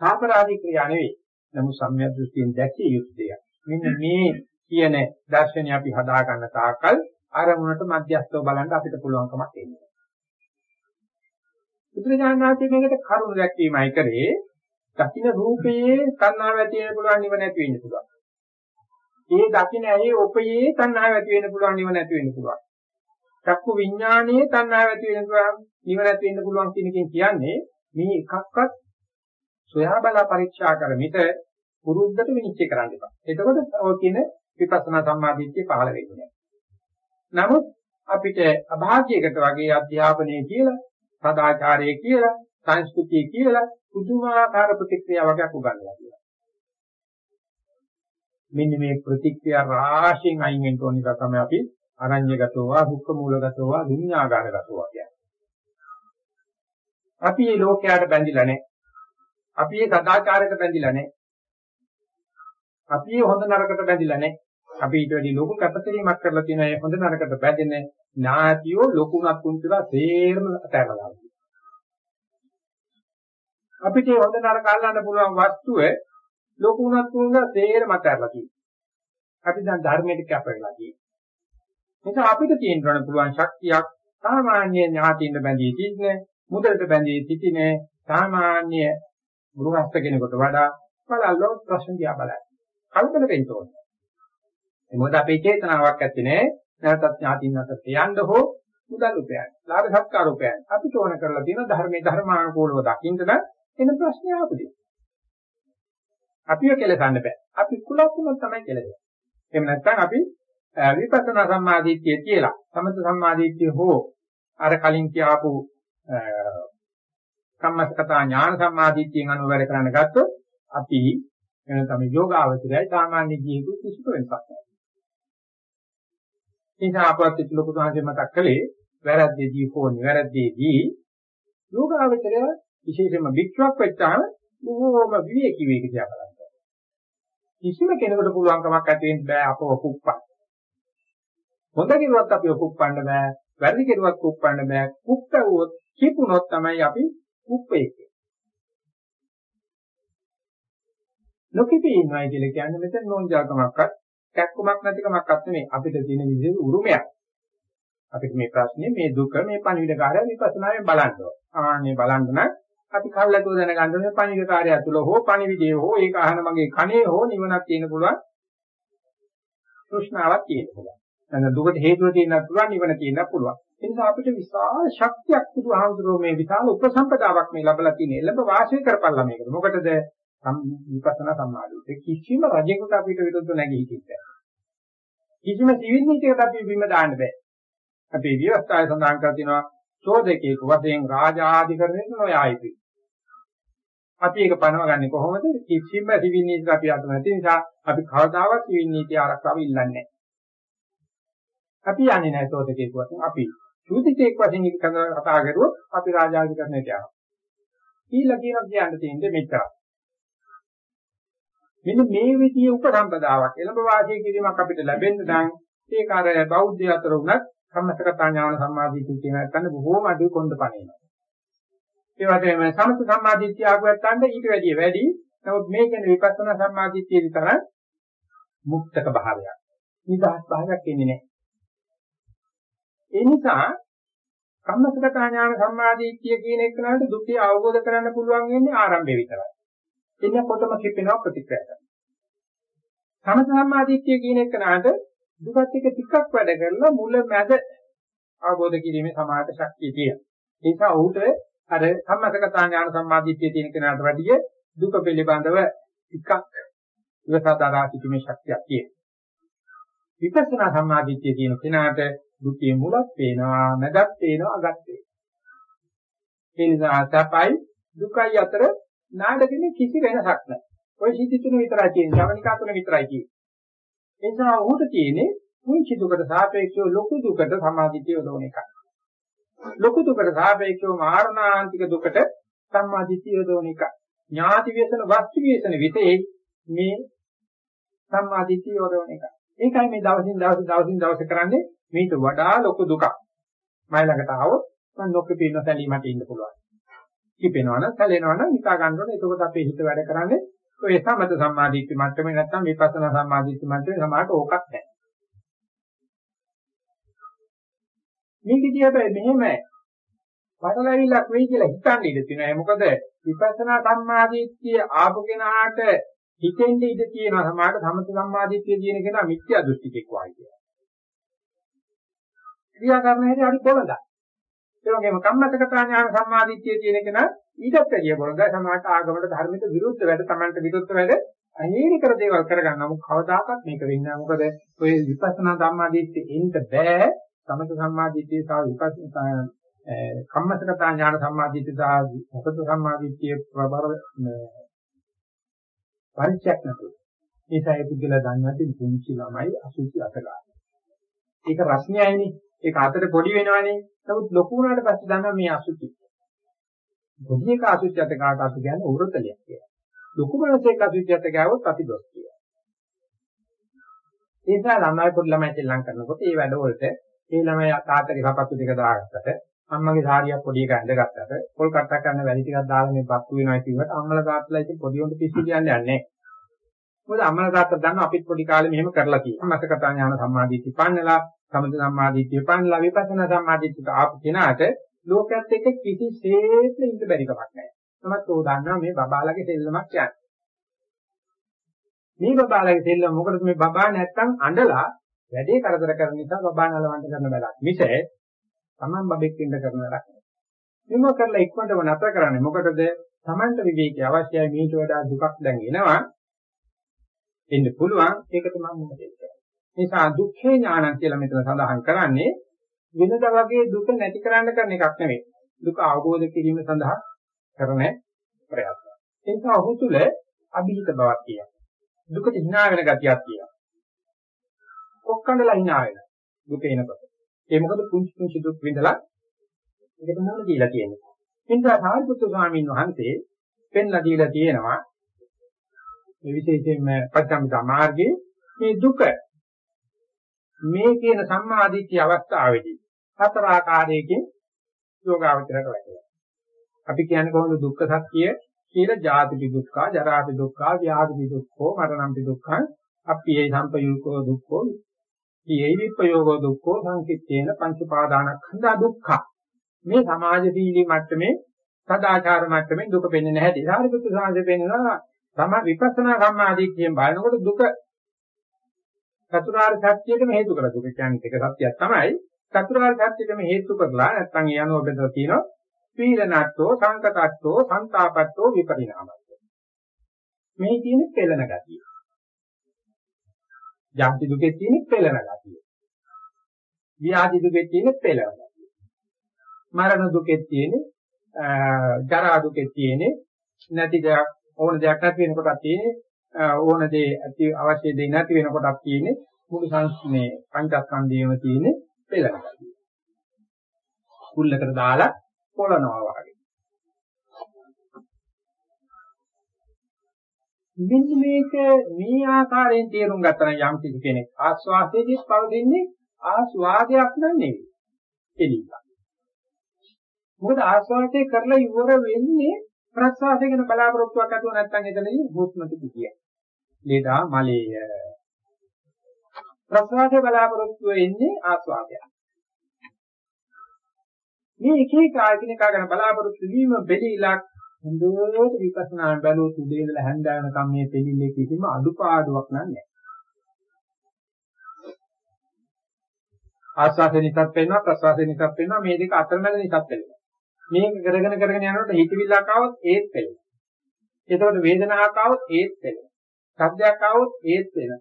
සාපරාධි ක්‍රියා නෙවෙයි. නමුත් සම්‍යක් දෘෂ්ටියෙන් දැකිය යුතු දෙයක්. මෙන්න මේ කියන දර්ශනය අපි හදා ගන්න තාකල් අරමුණට මධ්‍යස්ථව බලන්න අපිට පුළුවන්කමක් එන්නේ. බුදුරජාණන් වහන්සේ මේකට කරුණ දැක්වීමයි කරේ දකින්න රූපයේ තණ්හාව ඇති වෙන්න පුළුවන් නිව නැති වෙන්න පුළුවන්. ඒ දකින්න ඇහි ඔපයේ තණ්හාව ඇති වෙන්න පුළුවන් නිව නැති වෙන්න පුළුවන්. චක්කු විඥානයේ තණ්හාව ඇති වෙන්න පුළුවන් නිව නැති වෙන්න පුළුවන් කියන එකෙන් කියන්නේ මේ එකක්වත් සොයා බලා පරීක්ෂා කරමිට පුරුද්දට විනිශ්චය කරන්න එපා. එතකොට ඔය කියන විපස්සනා සම්මාදිට්ඨිය පහළ වෙන්නේ නමුත් අපිට අභාග්‍යයකට වගේ අධ්‍යාපනයේ කියලා සදාචාරයේ කියලා සංස්කෘතිය කියලා පුදුමාකාර ප්‍රතික්‍රියා වගේක් උගන්වලා තියෙනවා. මෙන්න මේ ප්‍රතික්‍රියා රාශියෙන් අයින් වෙන්න ඕන නිසා තමයි අපි අරඤ්‍යගතව, දුක්ඛ මූලගතව, විඤ්ඤාගාරගතව කියන්නේ. අපි මේ ලෝකයට බැඳිලා නැහැ. අපි මේ සදාචාරයට බැඳිලා නැහැ. අපි මේ හොඳ නරකට බැඳිලා නැහැ. අපි ඊට වැඩි ලොකු කැපකිරීමක් කරලා තියෙන මේ හොඳ නරකට බැඳෙන ඥාතියෝ ලොකුණක් උන්තිලා තේරම අතහැරලා අපිට හොඳ නරක අල්ලන්න පුළුවන් වස්තුව ලොකුණක් තුන්ලා තේරම අතහැරලා තියෙනවා. අපි දැන් ධර්මයට කැප වෙලා තියෙනවා. නිසා අපිට තියෙන්න පුළුවන් ශක්තියක් සාමාන්‍ය ඥාතියින්ද බැඳී සිටින මුදලට බැඳී සිටින සාමාන්‍ය ගෘහස්ත කෙනෙකුට වඩා බලල්ලෝ ප්‍රශ්න දිහා බලන්න. කල්පන වෙන්න ඕනේ. ඒ මොකද අපේ චේතනාවක් ඇත්තේ නෑ. නැවතත් ඥාතින් අතර තියන්න හෝ මුදල් උපයන්න. ලාභ සත්කාර උපයන්න. අපිට ඕන කරලා තියෙන ධර්මයේ ධර්මානුකූලව දකින්න එන ප්‍රශ්නේ ආපුදී. අපිව කෙලසන්න බෑ. අපි කුලකුණ තමයි කෙලෙන්නේ. එහෙම නැත්නම් අපි විපස්සනා සම්මාදිට්ඨිය කියලා සමත සම්මාදිට්ඨිය හෝ අර කලින් කියාපු කම්මස්කතා ඥාන සම්මාදිට්ඨියෙන් අනුව වැඩ කරන්න ගත්තොත් අපි එන තමයි යෝගාවචරයයි සාමාන්‍ය ජීවිත කිසිම වෙනසක් නැහැ. නිසා අපවත් ලොකු සාහිත්‍ය මතක් කළේ වැරද්දේදී හෝ නිවැරද්දේදී යෝගාවචරය විශේෂයෙන්ම වික්ෂයක් වෙච්චාම බොහෝම විවේකී වේග දිහා බලන්න. කිසිම කෙනෙකුට පුළුවන් කමක් ඇති වෙන්න බෑ අපව කුප්පන්න. හොඳ කෙරුවත් අපි කුප්පන්න බෑ. වැරදි කෙරුවත් කුප්පන්න බෑ. කුප්පවුවොත් කිපුණොත් තමයි අපි කුප්පේක. නොකිපී ඉන්නයි කියලා කියන්නේ මෙතන නෝන්ජාකමක්වත් කැක්කමක් නැතිකමක්වත් නෙමෙයි අපිට තියෙන විදිහේ උරුමයක්. අපිට මේ ප්‍රශ්නේ මේ දුක මේ පණිවිඩකාරය විපස්සනායෙන් බලන්න ඕන. ආන්නේ බලන්න නම් අපි කල්ලාතෝ දැනගන්න ඕනේ පණිවිඩකාරය තුල හෝ පණිවිඩයේ හෝ ඒක අහන මගේ කනේ හෝ නිවනක් තියෙන පුළුවන්. තෘෂ්ණාවක් තියෙන පුළුවන්. නැත්නම් දුකට හේතුව තියෙනත් පුළුවන් නිවන තියෙනත් පුළුවන්. ඒ නිසා අපිට විශාල ශක්තියක් බුදුහාමුදුරුවෝ මේ විශාල උපසම්පදාවක් මේ ලැබලා තියෙන. එළඹ වාසය කරපල්ලා මේකට. මොකටද විපස්සනා සම්මාදිට කිසිම රජෙකුට අපිට විරුද්ධ නැගී හිටින්න කිසිම සිවිල් නීතියකට අපි බිම දාන්න බෑ. අපේ විවස්ථාවේ සඳහන් කර තිනවා චෝදකේක වශයෙන් රාජාධිකරණයට නොයා යුතුයි. අපි ඒක පනවගන්නේ කොහොමද? කිසිම සිවිල් නීතියක් අපි අත නැති නිසා අපි කවදාවත් සිවිල් නීතිය ආරක්ෂාව ඉල්ලන්නේ නැහැ. අපි යන්නේ නැහැ සෝතකේක වශයෙන් අපි සූතිකේක වශයෙන් එක කතා කරුවොත් අපි රාජාධිකරණයට යනවා. ඊළඟ කියනවා කියන්න තියෙන්නේ මෙච්චරයි. මෙන්න මේ විදිහේ උපසම්පදාවක් එළඹ වාසය කිරීමක් අපිට ලැබෙන්න නම් ඒක අර බෞද්ධ අතර උනත් සම්මතකතා ඥාන සම්මාදිට්ඨිය කියන එකන බොහෝම අඩු කොන්ද පණිනවා. ඒ වගේම සමථ සම්මාදිට්ඨිය ආගුවත්තන්ට ඊට වැඩිය වැඩි. නමුත් මේ කියන විපස්සනා සම්මාදිට්ඨිය විතර මුක්තක භාවයක්. නිදහස් භාවයක් එන්නේ නැහැ. ඒ නිසා කම්මසගතා ඥාන සම්මාදිට්ඨිය කියන එක නේද දුක්ඛය අවබෝධ කරගන්න පුළුවන් වෙන්නේ ආරම්භය විතරයි. එන්නකොටම කිපෙනවා ප්‍රතික්‍රියා කරනවා. සමථ සම්මාදිට්ඨිය කියන එක නේද දුකත් එක ටිකක් වැඩ කරලා මුල මැද අවබෝධ කිරීමේ සමාත ශක්තිය තියෙනවා. ඒ නිසා ඔහුට අර සම්මතකතා ඥාන සම්මාදිට්ඨිය තියෙන කෙනාට වැඩිය දුක පිළිබඳව ටිකක් ඉවසාදා සිටීමේ ශක්තියක් තියෙනවා. විපස්සනා සම්මාදිට්ඨිය තියෙන කෙනාට දුකේ මුලක් පේනවා, මැදක් පේනවා, අගක් පේනවා. ඒ නිසා සපයි දුකයි අතර නාඩගෙන කිසි වෙනසක් නැහැ. ওই සිද්ධි තුන විතරයි තියෙන්නේ. ශ්‍රවණිකා තුන විතරයි තියෙන්නේ. ඒ නිසා ඔහුට තියෙන්නේ පුංචි දුකට සාපේක්ෂව ලොකු දුකට සමාධිතිය යොදවන එකයි. ලොකු දුකට සාපේක්ෂව මාරණාන්තික දුකට සම්මාදිට්ඨිය යොදවන එක. ඥාති වේසන වස්තු වේසන විතේ මේ සම්මාදිට්ඨිය යොදවන එක. ඒකයි මේ දවසින් දවස දවසින් දවස කරන්නේ මේට වඩා ලොකු දුකක්. මයි ළඟට ආවොත් මම නොක පින්න සැලීමට ඉන්න පුළුවන්. කිපෙනවනම් සැලෙනවනම් හිතා ගන්න ඕනේ. එතකොට අපේ හිත වැඩ කරන්නේ ඔය සමත සම්මාදිට්ඨි මට්ටමේ නැත්තම් විපස්සනා සම්මාදිට්ඨි මට්ටමේ සමාට ඕකක් නැහැ. මේක දිහාට මෙහෙම පටලැවිල්ලක් වෙයි කියලා හිතන්න ඉඩ තියෙනවා. මොකද විපස්සනා සම්මාදිට්ඨිය ආපු කෙනාට හිතෙන්න ඉඩ තියෙනවා. සමාට සමත සම්මාදිට්ඨිය කියන කෙනා මිත්‍යා දෘෂ්ටිකෙක් වයි කියලා. ක්‍රියා කරන හැටි හරි පොළඳයි. ඒ වගේම කම්මතකතා ඥාන සම්මාදිට්ඨිය කියන කෙනා ඊටත් වැඩිය පොළඳයි. සමාට ආගමට ධර්මයට විරුද්ධ වැඩ, Tamanට විරුද්ධ වැඩ අහිරිකර දේවල් කරගන්න. නමුත් කවදාකවත් මේක වෙන්නේ නැහැ. මොකද ඔය විපස්සනා සම්මාදිට්ඨිය එන්න බෑ. සමත සම්මාදිට්ඨිය සහ විපස්සනා කම්මසකතා ඥාන සම්මාදිට්ඨිය සහ සතත සම්මාදිට්ඨිය ප්‍රබර පරිචයක් නැතුව. ඒසයි පුදුලා දන්නවද පුංචි ළමයි අසුචි අත ගන්න. ඒක රස්නියයිනේ. ඒක අතට පොඩි වෙනවනේ. නමුත් ලොකු වුණාට පස්සේ දන්නවා මේ අසුචි. පොඩි එක අසුචි අත ගන්නට අපි කියන්නේ උරතලියක් කියලා. ලොකු මනසෙක් අසුචි අත ගාවොත් අපි දොස් කියනවා. ඒ නිසා ළමයි පොඩි ළමයි දෙල්ලම් කරනකොට මේ වැඩවලට ඒ ළමයා තාත්තගේ කපත්තු ටික දාගත්තට අම්මගේ සාරියක් පොඩි එකක් ඇඳගත්තට පොල් කට්ටක් කරන වැලි ටිකක් දාලා මේ බක්කු වෙනවා කියුවට අම්මලා තාත්තලා ඉතින් පොඩි උන්ට පිස්සු කියන්නේ නැහැ. මොකද අම්මලා තාත්තා දන්නවා අපිත් පොඩි කාලේ මෙහෙම කරලා තියෙනවා. මතකතා ඥාන සම්මාදිට්ඨිය පන්නලා, සමථ සම්මාදිට්ඨිය පන්නලා, විපස්සනා සම්මාදිට්ඨියට ආපු කෙනාට ලෝකයක් එක්ක කිසිසේත් ඉඳ බැරි කමක් නැහැ. තමත් ඕ දන්නවා මේ බබාලගේ සෙල්ලමක් කියන්නේ. මේ බබාලගේ සෙල්ලම මොකටද මේ බබා නැත්තම් අඬලා වැඩේ කරදර කරන නිසා බබා නලවන්න කරන වැඩක්. මිස Taman බබෙක් ඉන්න කරන වැඩක් නෙවෙයි. මෙම කරලා ඉක්මනටම නතර කරන්නේ මොකටද? Tamanට විවේකී අවශ්‍යයි මීට වඩා දුකක් දැන් එනවා. එන්න පුළුවන් ඒකට මම මොකද කියන්නේ. නිසා දුක්ඛේ ඥානං කියලා මෙතන සඳහන් කරන්නේ වෙනද වගේ දුක නැති කරන්න කරන එකක් නෙවෙයි. දුක අවබෝධ කිරීම සඳහා කරන ප්‍රයත්න. ඒ නිසා ඔහු තුල අභිහිත බවක් තියෙනවා. දුකට hina වෙන ගතියක් තියෙනවා. කොක්කඳලා hina වෙනවා. දුක එනකොට. ඒ මොකද පුංචි පුංචි දුක් විඳලා ඒකට මොන දීලා තියෙන්නේ. ඒ නිසා සාරිපුත්‍ර ස්වාමීන් වහන්සේ පෙන්ලා දීලා තියෙනවා මේ විශේෂයෙන්ම පච්චම්බිත මාර්ගයේ මේ දුක මේ කියන සම්මාදිට්ඨිය අවස්ථාවේදී හතර ආකාරයකින් යෝගාවචරයට වැටෙනවා. අපි කියන්නේ කොහොමද දුක්ඛ සත්‍ය කියලා ජාති දුක්ඛ, ජරා දුක්ඛ, ව්‍යාධි දුක්ඛ, මරණ දුක්ඛ, අප්පියේ සම්පයුක්ඛ දුක්ඛ, ඊයේ විප්පයෝග දුක්ඛ, සංකිට්ඨේන පංච පාදානස්කන්ධ දුක්ඛ. මේ සමාජශීලී මට්ටමේ සදාචාර මට්ටමේ දුක පෙන්වන්නේ නැහැටි. සාරිපුත්‍ර සාංශය පෙන්වනවා තම විපස්සනා සම්මාදිට්ඨියෙන් බලනකොට දුක චතුරාර්ය සත්‍යයටම හේතු කරලා දුක කියන්නේ එක සත්‍යයක් තමයි. චතුරාර්ය සත්‍යෙටම හේතු කරලා නැත්නම් ඒ අනුව බෙදලා තියෙනවා පීලනට්ටෝ සංකතට්ටෝ සංతాපට්ටෝ විපරිණාමට්ටෝ මේ තියෙන පෙළන ගතිය. ජාති දුකේ තියෙන පෙළන ගතිය. ව්‍යාධි දුකේ තියෙන පෙළන ගතිය. මරණ දුකේ තියෙන ජරා දුකේ තියෙන නැති දෙයක් ඕන දෙයක් නැති වෙනකොටත් තියෙන්නේ ඕන දේ ඇති අවශ්‍ය දේ නැති වෙනකොටත් තියෙන්නේ මුළු සංස්මේ පංචස්කන්ධයේම තියෙන්නේ පෙළනවා. කුල්ලකට දාලා පොළනවා වගේ. මෙන්න මේක මේ ආකාරයෙන් තේරුම් ගත්තා නම් යම් කිසි කෙනෙක් ආස්වාදයේදී පවතින්නේ ආස්වාදයක් නෙවෙයි. එළියක්. මොකද ආස්වාදයේ කරලා ඉවර වෙන්නේ ප්‍රසවාසය ගැන බලාපොරොත්තුවක් ඇතුව නැත්නම් එතනදී හුස්මට කිය. ලේදා මලේය. ප්‍රසවාසයේ බලාපොරොත්තුව එන්නේ ආස්වාදය. මේ එක එක ආයතනික ගැන බලාපොරොත්තු වීම බෙදීලක් හොඳට විපස්සනා බැලුවොත් උදේ ඉඳලා හැන්ද වෙනකම් මේ දෙලිල්ලේ කිසිම අඩුපාඩුවක් නැහැ. ආස්වාදේ නිසත් වෙනවා ප්‍රසවාසයේ නිසත් වෙනවා මේ දෙක අතරමැද නිසත් වෙනවා. මේක කරගෙන කරගෙන යනකොට හිතවිල්ලක් ආවොත් ඒත් වෙනවා. එතකොට වේදනාවක් ආවොත් ඒත් වෙනවා. සද්දයක් ආවොත් ඒත් වෙනවා.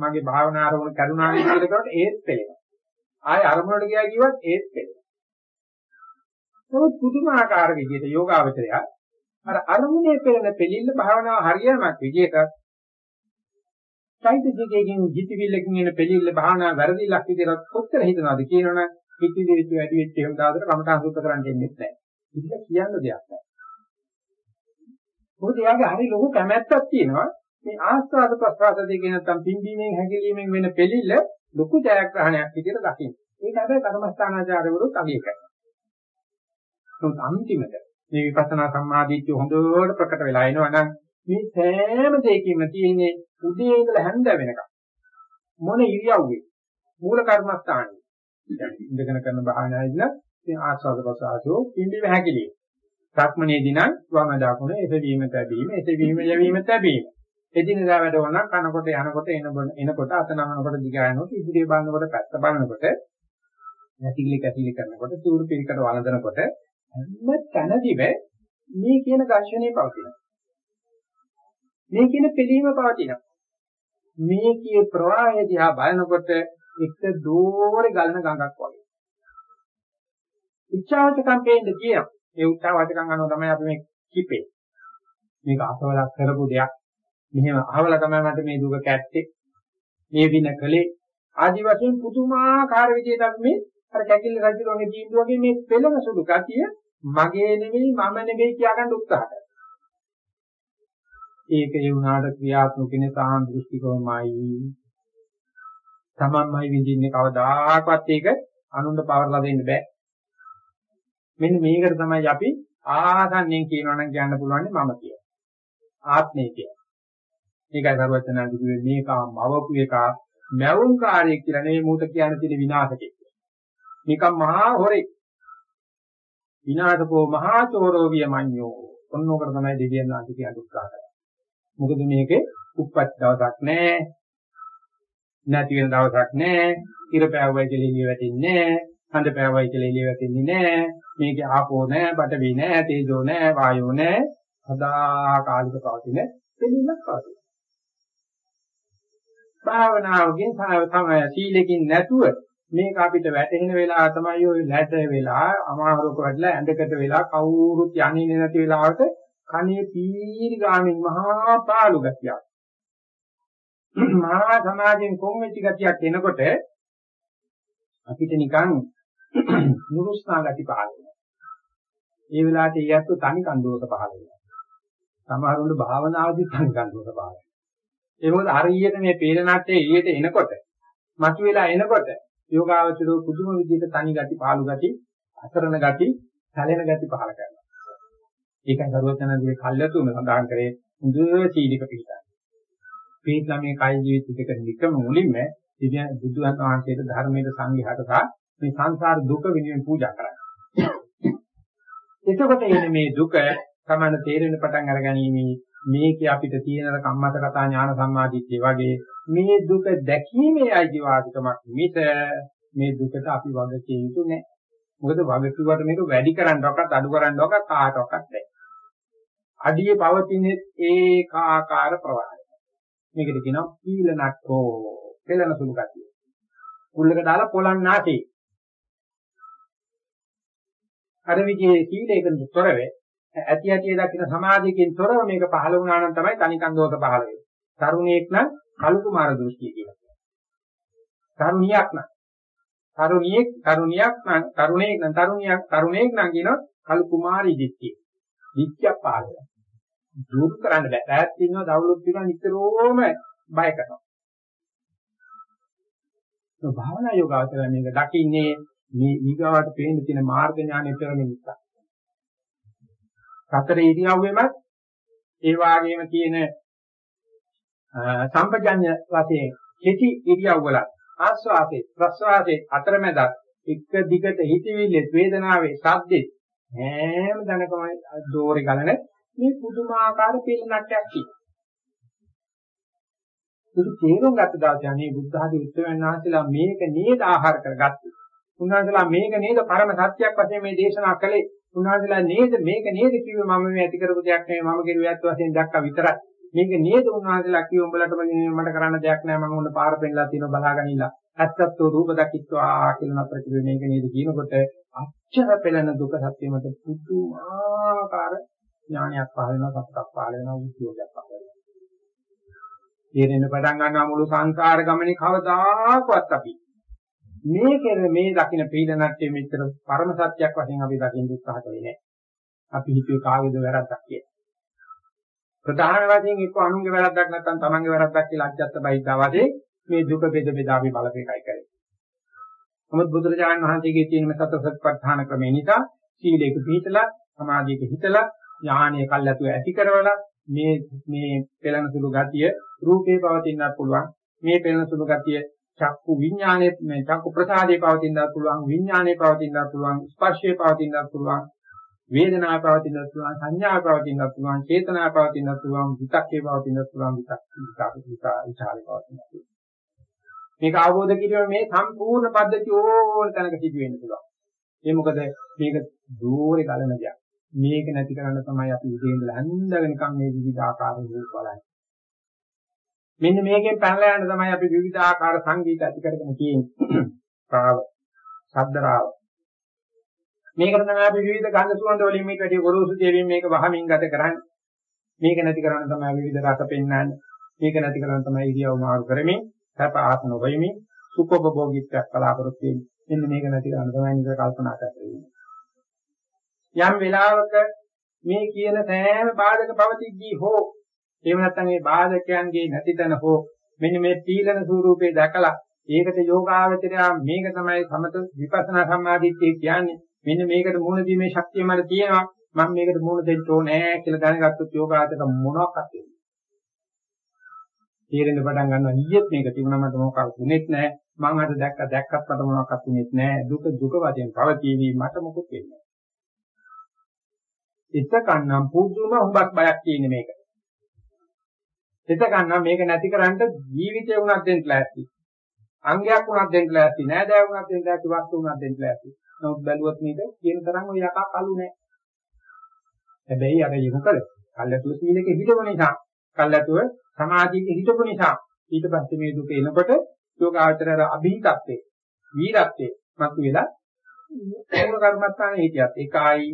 මගේ භාවනා ආරමුණ කරුණා විදිහට කරනකොට ඒත් වෙනවා. ආය අරමුණට ගියා කිව්වත් ඒත් වෙනවා. නමුත් පුදුමාකාර විදිහට යෝගාවචරය අර අරමුණේ පෙරෙන පිළිල්ල භාවනාව හරියමක් විදිහට චෛතසිකයෙන් ජිතිවිල්ලකින් එන පිළිල්ල භාවනාව වැරදිලක් විදිහට කොච්චර හිතනවාද කියනවනේ හිතවිලි වැඩි වෙච්ච එහෙම දාතර කමඨාන් සුද්ධ කරන්න දෙන්නේ නැහැ. ඉතින් කියන්න දෙයක් නැහැ. මොකද එයාගේ හරි ලොකු කැමැත්තක් තියෙනවා මේ ආස්වාද ප්‍රසආද දෙකේ නැත්තම් පිම්බීමෙන් හැකිලීමෙන් වෙන පිළිල්ල ලොකු ජයග්‍රහණයක් විදිහට දකින්න. ඒක හැබැයි කර්මස්ථානාචාරවලුත් අගය කරනවා. නමුත් අන්තිමට මේ විපස්සනා සම්මාදිට්ඨිය හොඳට ප්‍රකට වෙලා එනවා නම් මේ සෑම දෙයකින්ම තියෙන්නේ උදේ ඉඳලා හැන්ද වෙනකම් මොන ඉරියව්වේ මූල කර්මස්ථානේ ඉඳගෙන කරන භාවනාවේදී ඉතින් ආස්වාද ප්‍රසආසෝ පිම්බි වැහැකිලි. සක්මනේදී නම් වම දකුණ එසවීම තැබීම එසවීම යැවීම තැබීම. එදිනදා වැඩවල නම් කනකොට යනකොට එන එනකොට අත නමනකොට දිගායනකොට ඉදිරිය බලනකොට පැත්ත බලනකොට නැතිගිලි කැටිලි කරනකොට සූරු පිරිකට වළඳනකොට හැම තැනදීම මේ කියන ඝර්ෂණේ පවතිනවා. මේ කියන පිළීම පවතිනවා. මේ කිය ප්‍රවාහය දිහා බලනකොට එක දෝරේ ගලන ගඟක් වගේ. උච්චාවචකම් පේන්න කියනවා. ඒ උච්චාවචකම් අනුව තමයි අපි මේ කිපේ. මේක අසවලක් කරපු දෙයක්. මෙහෙම අහවලා තමයි මට මේ දුක කැත්තේ. මේ වින කලේ ආදි වශයෙන් පුදුමාකාර විදිහට අපි මේ අර කැකිලි රජුගේ තීන්දුව වගේ මේ පෙළෙන සුළු ගතිය මගේ නෙවෙයි මම නෙවෙයි කියා ගන්න උත්සාහ කරනවා. ඒක ඒ වුණාට ක්‍රියාත්මක වෙන සාහන් දෘෂ්ටිකෝමයි. තමන්මයි විඳින්නේ කවදාකවත් ඒක අනුන්ට පවර්ලා දෙන්න බෑ. මෙන්න මේකට තමයි අපි ආසන්නෙන් කියනවනම් කියන්න පුළුවන් මම කියලා. ආත්මය කියලා. මේකයි සරුවචනාදි කිව්වේ මේක මවපු එක මැවුම් කාර්යයක් කියලා නෙවෙයි මූට කියන්න තියෙන විනාශකෙක්. මේක මහා හොරෙක්. විනාශකෝ මහා චෝරෝ වියමඤ්ඤෝ. ඔන්නෝකට තමයි දෙවියන් වහන්සේ කියන උත්සාහ කරන්නේ. මොකද මේකේ උප්පත් දවසක් නැහැ. නැති වෙන දවසක් නැහැ. ඉර පෑවයි කියලා එළිය වැටෙන්නේ නැහැ. හඳ පෑවයි කියලා එළිය වැටෙන්නේ නැහැ. මේකේ ආපෝ නැහැ, බටවි නැහැ, තේජෝ නැහැ, වායෝ නැහැ. සදාකාලික පවතින දෙලිමක් පවතින. භාවනාවකින් තමයි සීලකින් නැතුව මේක අපිට වැටෙන වෙලාව තමයි ওই ලැට වෙලා අමාරුක වැඩලා ඇඳකට වෙලා කවුරුත් යන්නේ නැති වෙලාවට කනේ පීරි ගාමින් මහා පාළු ගතියක් මහා සමාජයෙන් කොම් වෙච්ච ගතියක් එනකොට අපිට නිකන් නුරුස්නා ගති පහළ වෙනවා. ඒ වෙලාවට ඊයත් තනි කන්දෝස පහළ වෙනවා. සමහරුන්ට භාවනාවදී තනි කන්දෝස පහළ වෙනවා. ඒ මොකද හරියට මේ පේරනාට්‍යයේ එළියට එනකොට මතුවලා එනකොට යෝගාවචරෝ පුදුම විදිහට තනි ගති, පාළු ගති, අසරණ ගති, සැලෙන ගති පහල කරනවා. ඒකයි සරුවචනන්ගේ කල්යතුම සඳහන් කරේ හොඳ සීලික පිළිගන්න. පිළිගන්න මේ කාය ජීවිත දෙක නිකම මුලින්ම ඉතින් බුදුන් වහන්සේට ධර්මයේ සංඝයාට සහ මේ සංසාර දුක වෙනුවෙන් පූජා කරන්නේ. එතකොට එන්නේ මේ දුක තමයි තේරෙන පටන් අරගැනීමේ මේකේ අපිට තියෙන කම්මත කතා ඥාන සම්මාදිට්ඨිය වගේ මේ දුක දැකීමේ අයිතිවාසිකමක් මිස මේ දුකට අපි වග කිය යුතු නැහැ. මොකද වග කිව්වට මේක වැඩි කරන්නවක්වත් අඩු කරන්නවක්වත් කාටවත් නැහැ. අඩියේ පවතින ඒකාකාර ප්‍රවාහය. මේකට කියනවා පීලනක්කෝ පෙළන සුළු ගතිය. කුල්ලක දාලා පොළන්නාටි. අර විදිහේ සීලයකට තොරව ඇති ඇති දකින්න සමාධියකින් තොරව මේක පහළ වුණා නම් තමයි තනිකන් දෝෂ පහළ වෙන්නේ. තරුණියෙක් නම් කලු කුමාර දෘෂ්ටිය කියලා කියනවා. තරුණියක් නම් තරුණියෙක් තරුණියක් නම් තරුණයෙක් නම් තරුණියක් තරුණයෙක් නම් කියනවා කලු කුමාරී දිට්ඨිය. දිට්ඨියක් පහළ වෙනවා. දුරු කරන්න බෑ. ඈත් ඉන්නවා දවලුත් ඉන්නවා නිතරම බය කරනවා. ඒ භාවනා යෝගාවචර මේක දකින්නේ මේ ඊගාවට පේන්න තියෙන මාර්ග ඥානෙ පෙරණ නිසා. සතර ඉරියව්වෙමත් ඒ වාගේම තියෙන සම්පජඤ්ඤ වශයෙන් කෙටි ඉරියව්වල ආස්වාසේ ප්‍රස්වාසේ අතරමැද එක දිගට හිතවිල්ලේ වේදනාවේ සද්දේ හැම දනකම දෝරේ ගලන මේ පුදුමාකාර පිළිනට්ටයක් තියෙනවා. ඒක තේරුම් ගත්ත දාසේ අනේ බුද්ධ ආදී උත්තරයන් වහන්සේලා මේක නේද ආහාර කරගත්තේ. උන්වහන්සේලා මේක නේද පරම සත්‍යයක් වශයෙන් මේ දේශනා කළේ. උන්වහන්සේලා නේද මේක නේද කිව්වේ මම මේ ඇති කරපු දෙයක් නෙවෙයි මම කිරුවේත් වශයෙන් දැක්කා විතරයි. මේක නේද උන්වහන්සේලා කිව්ව උඹලට මට කරන්න දෙයක් නැහැ මම උන්න පාර පෙන්නලා තියෙනවා බලාගනින්න. ඇත්තත්ව රූප දකිත්වා කියලා නතර කිව්වේ මේක නේද කියනකොට අච්චර පෙළෙන දුක සත්‍ය මත පුදුමාකාර ඥානයක් පහළ වෙනවා සත්‍යක් පහළ වෙනවා උද්‍යෝගයක් පහළ වෙනවා. තේරෙන්න පටන් ගන්නවා මුළු සංසාර ගමනේ කවදාකවත් අපි මේ කෙර මේ දකින්න පීඩනට්ටේ මෙච්චර පරම සත්‍යයක් වශයෙන් අපි දකින්න උත්සාහ කරේ නැහැ. අපි හිතුවේ කාගේද වැරද්දක් කියලා. ප්‍රධාන වශයෙන් එක්ක අනුන්ගේ වැරද්දක් නැත්නම් තමන්ගේ වැරද්දක් කියලා අජත්ත බයිද්දා වශයෙන් මේ දුක බෙද බෙදා අපි බලපෑකයි කරේ. නමුත් බුදුරජාණන් වහන්සේගේ තියෙන මේ සතර සත්‍යපත්ඨාන ක්‍රමය නිසා සීලයක පිළිතලා සමාධියක හිතලා ඥානීය කල්ැතුව ඇති කරවලා මේ මේ පෙළෙන සුළු ගතිය රූපේ පවතින්නත් පුළුවන්. මේ පෙළෙන සුළු ගතිය චක්කු විඥානයේ මේ චක්කු ප්‍රසාදේ පවතින්නත් පුළුවන් විඥානයේ පවතින්නත් පුළුවන් ස්පර්ශයේ පවතින්නත් පුළුවන් වේදනාව පවතින්නත් පුළුවන් සංඥාව පවතින්නත් පුළුවන් චේතනාව පවතින්නත් පුළුවන් විතක්කේ පවතින්නත් පුළුවන් විතක් විතක් විචාරේ පවතින්නත් පුළුවන්. මේක අවබෝධ කිරීම මේ සම්පූර්ණ පද්ධතිය ඕන තැනක සිදු වෙන්න පුළුවන්. ඒ මොකද? මේක දෝරේ ගලන දෙයක්. මේක නැති කරන්න තමයි අපි උදේ ඉඳලා හන්ද වෙනකම් මේ විවිධ ආකාර රූප බලන්නේ. මෙන්න මේකෙන් පැනලා යන්න තමයි අපි විවිධ ආකාර සංගීත ඇති කරගෙන තියෙන්නේ. රාව, ශබ්ද රාව. මේකට තමයි අපි විවිධ ගන්ධ සුවඳ වලින් මේක වැඩි ගොරෝසු දෙවින් මේක වහමින් ගත කරන්නේ. මේක නැති කරන්න තමයි විවිධ රස පෙන්වන්නේ. මේක නැති කරන්න තමයි ඉරියව් මාරු කරමින්, සැප ආත්ම වෙමින්, සුඛෝපභෝගීත්වයක් බලාපොරොත්තු වෙන්නේ. මෙන්න මේක නැති කරන්න තමයි නිතර කල්පනා කරන්නේ. යම් වෙලාවක මේ කියන සෑම බාධක පවතිද්දී හෝ එහෙම නැත්නම් මේ බාධකයන්ගේ නැති තැන හෝ මෙන්න මේ තීලන ස්වරූපේ දැකලා ඒකට යෝගාවචරය මේක තමයි සමත විපස්සනා සම්මාදිට්ඨිය කියන්නේ. මෙන්න මේකට මුහුණ දීමේ ශක්තිය මට තියෙනවා. මම මේකට මුහුණ දෙන්න ඕනේ කියලා දැනගත්තොත් යෝගාචරයට මොනවත් වෙන්නේ තීරෙන්න පටන් ගන්නවා ඊයේත් මේක තිබුණා මට මොකක්ද උනේත් නැහැ මම අද දැක්ක දැක්කත් මට මොනවක්වත් උනේත් නැහැ දුක දුක වශයෙන් පවතිවි මට මොකුත් වෙන්නේ එතකන්නම් පුදුම හුඹක් බයක් තියෙන මේක. එතකන්නම් මේක නැති කරන්න ජීවිතේ උනක් දෙන්න ලෑස්ති. අංගයක් උනක් දෙන්න ලෑස්ති. නෑදෑ උනක් දෙන්න ලෑස්ති. වස්තු උනක් දෙන්න ලෑස්ති. නමුත් බැලුවොත් මේක කියන තරම් ඔය යකා කළු නෑ. හැබැයි අර යොමුකල කල්ැතුව සීලක හිටපු නිසා කල්ැතුව සමාධියක හිටපු නිසා ඊට පස්සේ මේ දුක එනකොට යෝගාචරය අභීතත්වේ වීරත්වේ මතුවෙලා පූර්ව කර්මස්ථානයේ හිටියත් ඒකයි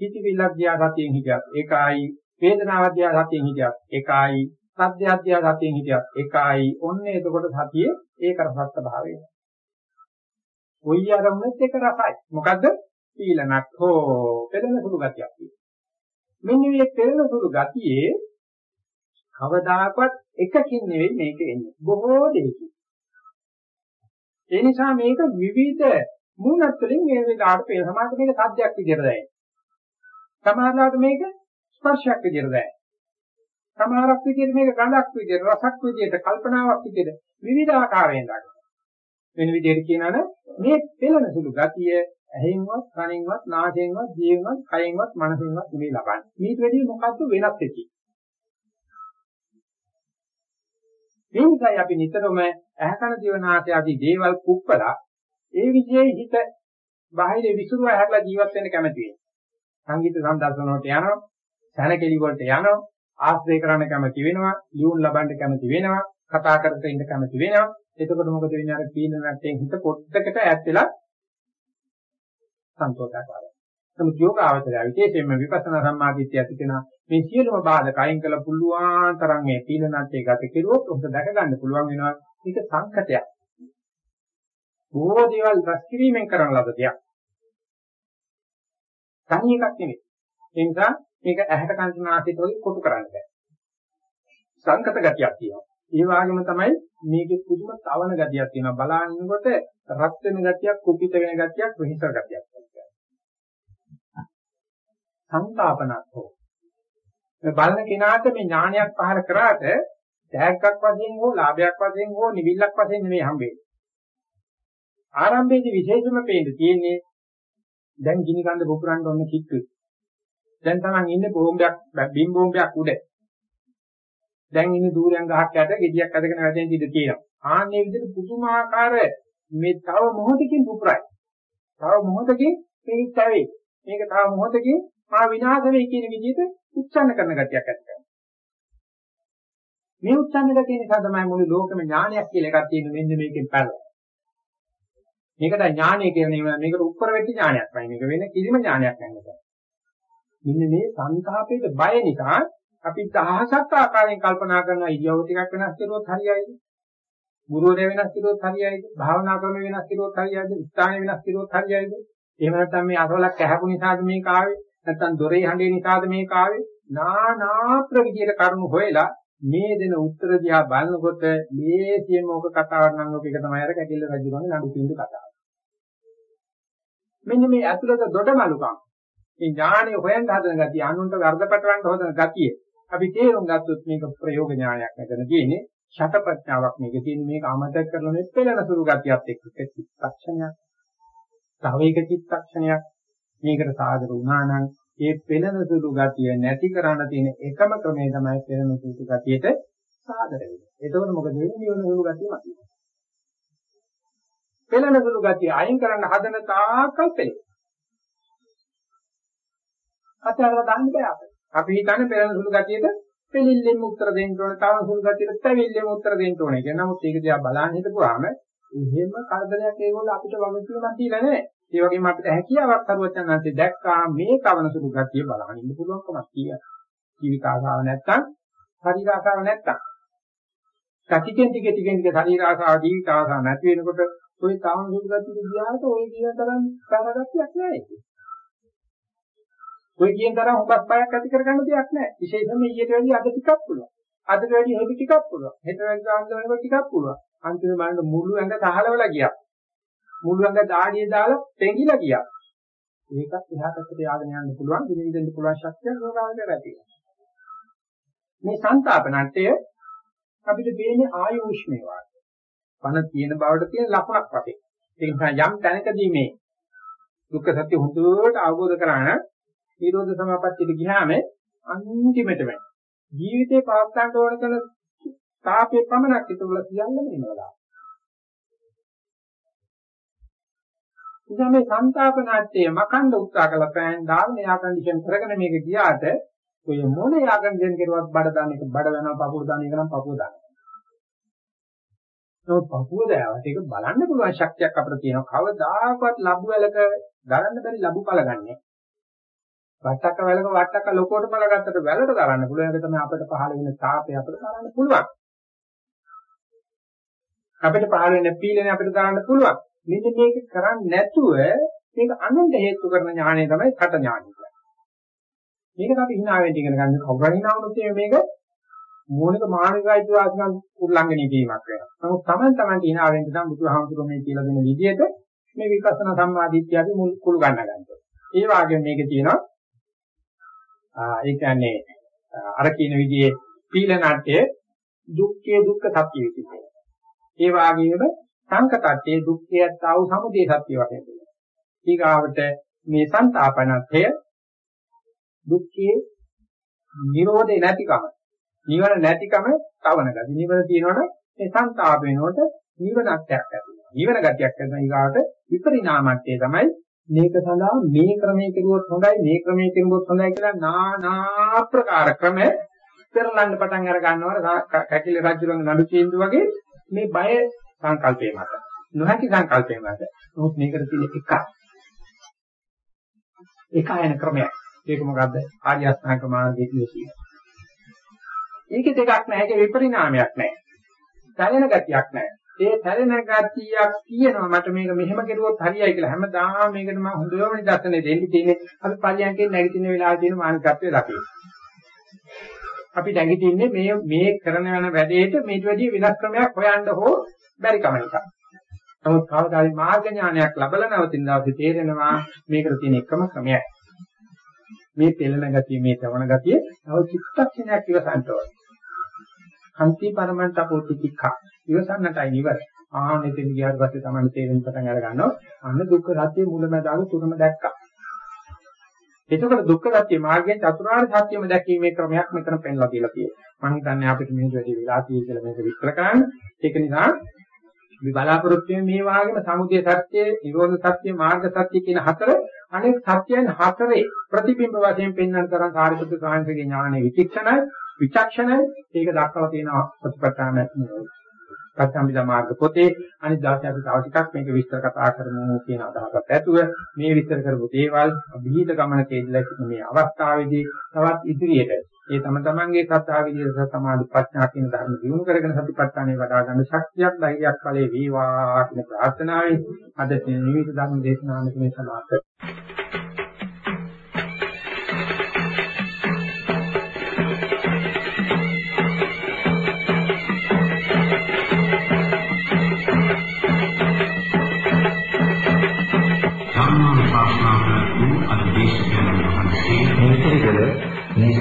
හිතවිල්ලක් දිහා සතියෙන් හිටියත් ඒකයි වේදනාවක් දිහා සතියෙන් හිටියත් ඒකයි සද්දයක් දිහා සතියෙන් හිටියත් ඒකයි. ඔන්නේ එතකොට සතියේ ඒක රසත් භාවය. ඔය ආරම්භෙත් එක රසයි. මොකද්ද? සීලනක්. හෝ පෙළෙන සුළු ගතියක් මෙන්න මේ පෙළෙන සුළු ගතියේ කවදාකවත් එකකින් නෙවෙයි මේක එන්නේ. බොහෝ දෙයකින්. ඒ නිසා මේක විවිධ මූණත් වලින් මේ විදිහට පේන සමාජ මේක සද්දයක් විදිහට දැනෙනවා. සමහරවිට මේක ස්පර්ශයක් විදියට දැනෙනවා. සමහරක් විදියට මේක ගඳක් විදියට, රසක් විදියට, කල්පනාවක් විදියට විවිධ ආකාරයෙන් දක්වනවා. වෙන විදියට කියනවනම් මේ පෙළෙන සුළු ගතිය ඇහෙන්වත්, කනෙන්වත්, නාසයෙන්වත්, ජීවෙන්වත්, කයෙන්වත්, මනසෙන්වත් නෙවෙයි ලබන්නේ. මේක වෙදී මොකද්ද වෙනස් වෙති. මේ නිසායි අපි නිතරම ඇහැකන දිවනාසය ආදී දේවල් කුප්පලා ඒ විදිහේ හිත බාහිර විසුරුව හැරලා ජීවත් වෙන්න කැමති වෙනවා. සංගීත සම්දර්ශන වලට යනවා, සැනකෙලි වලට යනවා, ආශ්‍රය කරන්න කැමති වෙනවා, ලියුම් ලබන්න කැමති වෙනවා, කතා කරට ඉන්න කැමති වෙනවා. එතකොට මොකද වෙන්නේ අර කීන නැට්ටෙන් හිත පොඩ්ඩකට ඈත් වෙලා සන්තෝෂයක් ආවා. නමුත් යෝගාවචරය විශේෂයෙන්ම විපස්සනා සම්මාදිට්ඨිය ඇති කෙනා මේ සියලුම බාධක අයින් කළ පුළුවන් තරම් මේ පීලනත්යේ ගත කෙරුවොත් උන්ට දැක ගන්න පුළුවන් වෙනවා මේක සංකතයක්. බොහෝ දේවල් රැස් කිරීමෙන් කරන ලද දෙයක්. තනි එකක් නෙමෙයි. ඒ නිසා මේක ඇහැට කන්ට නාසයට වගේ කොටු කරන්න බෑ. සංකත ගතියක් තියෙනවා. ඒ වගේම තමයි මේකේ පුදුම තවන ගතියක් තියෙනවා. බලන්නකොට රත් වෙන ගතියක්, කුපිත වෙන ගතියක්, වෙහිසර ගතියක් තියෙනවා. සංතාපනක්ෝ. මේ බලන කෙනාට මේ ඥානයක් පහල කරාට තෑග්ගක් වශයෙන් හෝ ලාභයක් වශයෙන් හෝ නිවිල්ලක් වශයෙන් නෙමෙයි හම්බෙන්නේ. ආරම්භයේදී විශේෂම පේන්න තියෙන්නේ දැන් ගිනි කන්ද පුපුරන්න ඕන කිට්ටු. දැන් Taman ඉන්නේ බෝම්බයක් බිම් බෝම්බයක් උඩ. දැන් ඉන්නේ දූරයන් ගහක් යට ගෙඩියක් අදගෙන වැටෙන ඉඳ තියෙනවා. ආන්නේ විදිහට පුදුමාකාර මේ තව මොහොතකින් පුපුරයි. තව මොහොතකින් මේක තැවේ. මේක තව මොහොතකින් මා විනාශ වෙයි කියන විදිහට උච්චන්න කරන ගතියක් ඇති කරනවා. මේ උච්චන්න ගතිය නිසා තමයි මුළු ලෝකෙම ඥානයක් කියලා එකක් තියෙන මෙන්න මේකෙන් පැනලා. මේකට ඥානය කියන්නේ මේකට උත්තර වෙච්ච ඥානයක් නයි. මේක වෙන කිසිම ඥානයක් නැහැ. මෙන්න මේ සංතාපයට බය නිසා අපි දහසක් ආකාරයෙන් කල්පනා කරන ඉරියව් ටිකක් වෙනස් කරුවොත් හරියයිද? ගුරුවරයා වෙනස් කරුවොත් හරියයිද? භාවනා ක්‍රම වෙනස් කරුවොත් හරියයිද? ස්ථාන වෙනස් කරුවොත් හරියයිද? එහෙම නැත්නම් මේ අසවලක් ඇහැපු නිසාද මේක ආවේ? නැත්නම් දොරේ හඬේ නිසාද මේක ආවේ? නානා ප්‍රවිදියට කරුණු හොයලා මේ දෙන උත්තර දිහා බලනකොට මේසියම ඔක කතාවක් නම් ඔක එක තමයි අර කැකිල්ල රජුගේ නඩු පින්දු කතාව. මෙන්න මේ අතුලත දොඩමලුකම් මේ ඥාණය හොයන්න හදන ගතිය අනුන්ට වර්ධපටවන්න හදන ගතිය අපි තේරුම් ගත්තොත් මේක ප්‍රයෝග ඥානයක් මෙතන තියෙන්නේ ෂට ප්‍රඥාවක් මේක තියෙන්නේ මේක අමතක කරලා මේ පෙළෙන සුළු ගතියත් එක්ක චිත්තක්ෂණයක් තව එක චිත්තක්ෂණයක් මේකට සාදර වුණා නම් ඒ පෙළෙන සුළු ගතිය නැති කරන්න තියෙන එකම ක්‍රමය තමයි පෙළෙන සුළු ගතියට සාදර වෙන්නේ. එතකොට මොකද වෙන්නේ? නිවන සුළු ගතිය මතුවේ. පෙළෙන සුළු ගතිය අයින් කරන්න හදන තාක්කල් පෙළේ. අතහැරලා දාන්න බෑ අපිට. අපි හිතන්නේ පෙරණ සුළු ගතියට පෙලිල්ලෙන් උත්තර දෙන්න ඕනේ, තව සුළු ගතියට තැවිල්ලෙන් උත්තර දෙන්න ඕනේ කියන නමුත් ඒක දිහා බලන්න හිටපුවාම එහෙම කරදරයක් ඒගොල්ලෝ අපිට වගකීමක් දීලා නැහැ. ඒ වගේම අපිට හැකියාවක් කරුවචන් නැන්සේ දැක්කා මේ කවන සුළු ගතිය බලන්න ඉන්න පුළුවන්කමක් තියෙනවා. ජීවිත ආසාව නැත්තම්, ශරීර ආසාව නැත්තම්. කටිකෙන් ටික ටිකෙන් ටික ශරීර ආසාව, ජීවිත ආසාව නැති වෙනකොට ඔය කවන සුළු ගතිය දිහාට ඔය කියන තරම් කාරගතියක් නැහැ ඒක. ඔය කියන තරම් හොබක් පයක් ඇති කරගන්න දෙයක් නැහැ. විශේෂයෙන්ම ඊට වැඩි අද ටිකක් පුළුවන්. අදට වැඩි හෙට ටිකක් පුළුවන්. හෙට වැඩි ආන්දරේක ටිකක් පුළුවන්. අන්තිම බලන්න මුළු ඇඟ තහලවලා ගියා. මුළු ඇඟ දාඩිය දාලා පෙඟිලා ගියා. ඒකත් එහාට පැත්තට යාගෙන යන්න පුළුවන්. දිනෙන් පුළුවන් ශක්තිය යෝගාවචර ඇති. මේ සංතාපනට්ටය අපිට දෙන්නේ ආයුෂ්මේ වාක්‍ය. පණ තියෙන බවට තියෙන ලකුණක් වශයෙන්. ඒ නිසා යම් තැනකදී මේ දුක්ඛ සත්‍ය හොඳට අවබෝධ කරගන්න නිරෝධ සමාපත්තියට ගියාම අන්තිමටම ජීවිතේ පවත්වන්න ඕන කරන තාපේ පමණක් ඉතුරුලා කියන්න වෙනවා. ඉතින් මේ සංතාපනාට්‍යය මකන්න උත්සාහ කළ පෑන් දාගෙන යා කන්ඩිෂන් කරගෙන මේක ගියාට ඔය මොන යා කන්ඩිෂන් කරුවත් බඩ දාන එක බඩ වෙනවා පපුව දාන එක නම් පපුව දානවා. නමුත් පපුව දාවට ඒක බලන්න පුළුවන් ශක්තියක් අපිට තියෙනවා. කවදාකවත් ලැබු වලක දරන්න බැරි ලැබු පළ ගන්නෑ. වට්ටක්ක වැලක වට්ටක්ක ලොකෝට බලගත්තට වැලට දරන්න පුළුවන්. ඒක තමයි අපිට පහළ වෙන තාපය අපිට දරන්න පුළුවන්. අපිට පහළ වෙන පීලනේ අපිට දාන්න පුළුවන්. මෙන්න මේක කරන්නේ නැතුව මේක අනුන්ට හේතු කරන ඥානය තමයි කට ඥානය කියන්නේ. මේකට අපි hina වෙන්න ඉගෙන ගන්න කවුරුහරි hina වුණොත් මේක මූලික මානසික අයිතිවාසිකම් උල්ලංඝනය කිරීමක් වෙනවා. නමුත් Taman Taman hina වෙන්න නම් බුදුහාමුදුරුවෝ මේ කියලා දෙන විදිහට මේ විපස්සනා සම්මාදිට්ඨිය අපි මුල් කුළු ගන්න ගන්නවා. ඒ වගේම මේකේ තියෙනවා ඒ කියන්නේ අර කියන විදිහේ පීල නාට්‍යයේ දුක්ඛයේ දුක්ඛ සත්‍ය විදිහට. ඒ වගේම සංකතත්‍යයේ දුක්ඛයත් ආව සමුදය සත්‍ය වශයෙන් දෙනවා. ඊගාවට මේ සංතාපනත්ය දුක්ඛයේ නිරෝධේ නැතිකම නිවන නැතිකම තවන ගති. නිවන තියෙනවනේ මේ සංතාප වෙනකොට නිවනක් ඇති වෙනවා. නිවන ගතියක් කරන ඊගාවට විපරිණාමත්වය තමයි මේක සඳහා මේ ක්‍රමයේ කෙරුවොත් හොඳයි මේ ක්‍රමයේ කෙරුවොත් හොඳයි කියලා නානා ප්‍රකාර ක්‍රම පෙරලන්න පටන් අර ගන්නවා කැකිලි රජුලගේ නඩු තීන්දුව වගේ මේ බය සංකල්පේ මත නොහැකි සංකල්පේ මත නමුත් මේකට තියෙන එකක් ඒකායන ක්‍රමයක්. ඒක මොකද්ද? ආර්ය අෂ්ටාංග මාර්ගයේ තියෙන. ඒකේ දෙකක් නැහැ. ඒකේ විපරිණාමයක් නැහැ. සැලෙන ගතියක් නැහැ. ඒ සැලෙන ගතියක් තියෙනවා මට මේක මෙහෙම කෙරුවොත් හරියයි කියලා හැමදාම මේකට මම හොඳම නිදර්ශනේ දෙන්න තියෙන්නේ අපි පරියන්කේ නැගිටින වෙලාවේ තියෙන මානසිකත්වයේ දකින්න. අපි නැගිටින්නේ මේ මේ කරන යන වැඩේට මේට වැඩිය වෙනස් ක්‍රමයක් හොයන්න හෝ බැරි කම නිසා. නමුත් කවදාහරි මාර්ග ඥානයක් ලැබලා නැවතින දවසේ තේරෙනවා මේකට තියෙන එකම ක්‍රමයයි. මේ පෙළෙන ගතිය මේ තවන ගතිය තව චිත්තක්ෂණයක් ඉවසන්න ඕනේ. කන්ති පරමන්ත පොතිතික්ඛ ඉවසන්නටයි නිවර. ආනෙතෙන් ගියාට පස්සේ තමයි තේරෙන්න පටන් අර ගන්නවා. අන්න දුක්ඛ සත්‍ය මුලමදාග තුනම දැක්කා. එතකොට දුක්ඛ සත්‍ය මාර්ගයෙන් චතුරාර්ය සත්‍යම දැකීමේ ක්‍රමයක් මෙතන පෙන්ලා දීලා තියෙනවා. මම හිතන්නේ අපිට මේක වැඩි වෙලා තියෙයි කියලා මේක විස්තර කරන්න. ඒක නිසා අපි බලාපොරොත්තු වෙන්නේ මේ වාගේම සමුදය සත්‍ය, නිරෝධ සත්‍ය, මාර්ග සත්‍ය කියන හතර අනෙක් සත්‍යයන් හතරේ ප්‍රතිබිම්බ වශයෙන් පෙන්වන තරම් කාර්යපුත්‍ර සාහිත්‍යයේ ඥානෙ විචක්ෂණයි, විචක්ෂණයි ඒක දක්වලා තියෙනවා ප්‍රතිපත්තාන පස්සම්බිදා මාර්ග පොතේ අනිත් දවසේ අපි තව ටිකක් මේක විස්තර කතා කරමු කියන අදහසත් ඇතුව මේ විස්තර කරපු දේවල් අභීත ගමනකේදීලා සිටින මේ අවස්ථාවේදී තවත් ඉදිරියට ඒ තම තමන්ගේ සත්‍යා විදිහට සමාධි ප්‍රඥා කියන ධර්ම දිනු කරගෙන සතිපට්ඨානේ වඩා ගන්න ශක්තියක් ධෛර්යයක් ඵලේ වේවා කියන ප්‍රාර්ථනාවෙන් අද නිවිත ධර්ම දේශනාවක මේ සමාප්ත.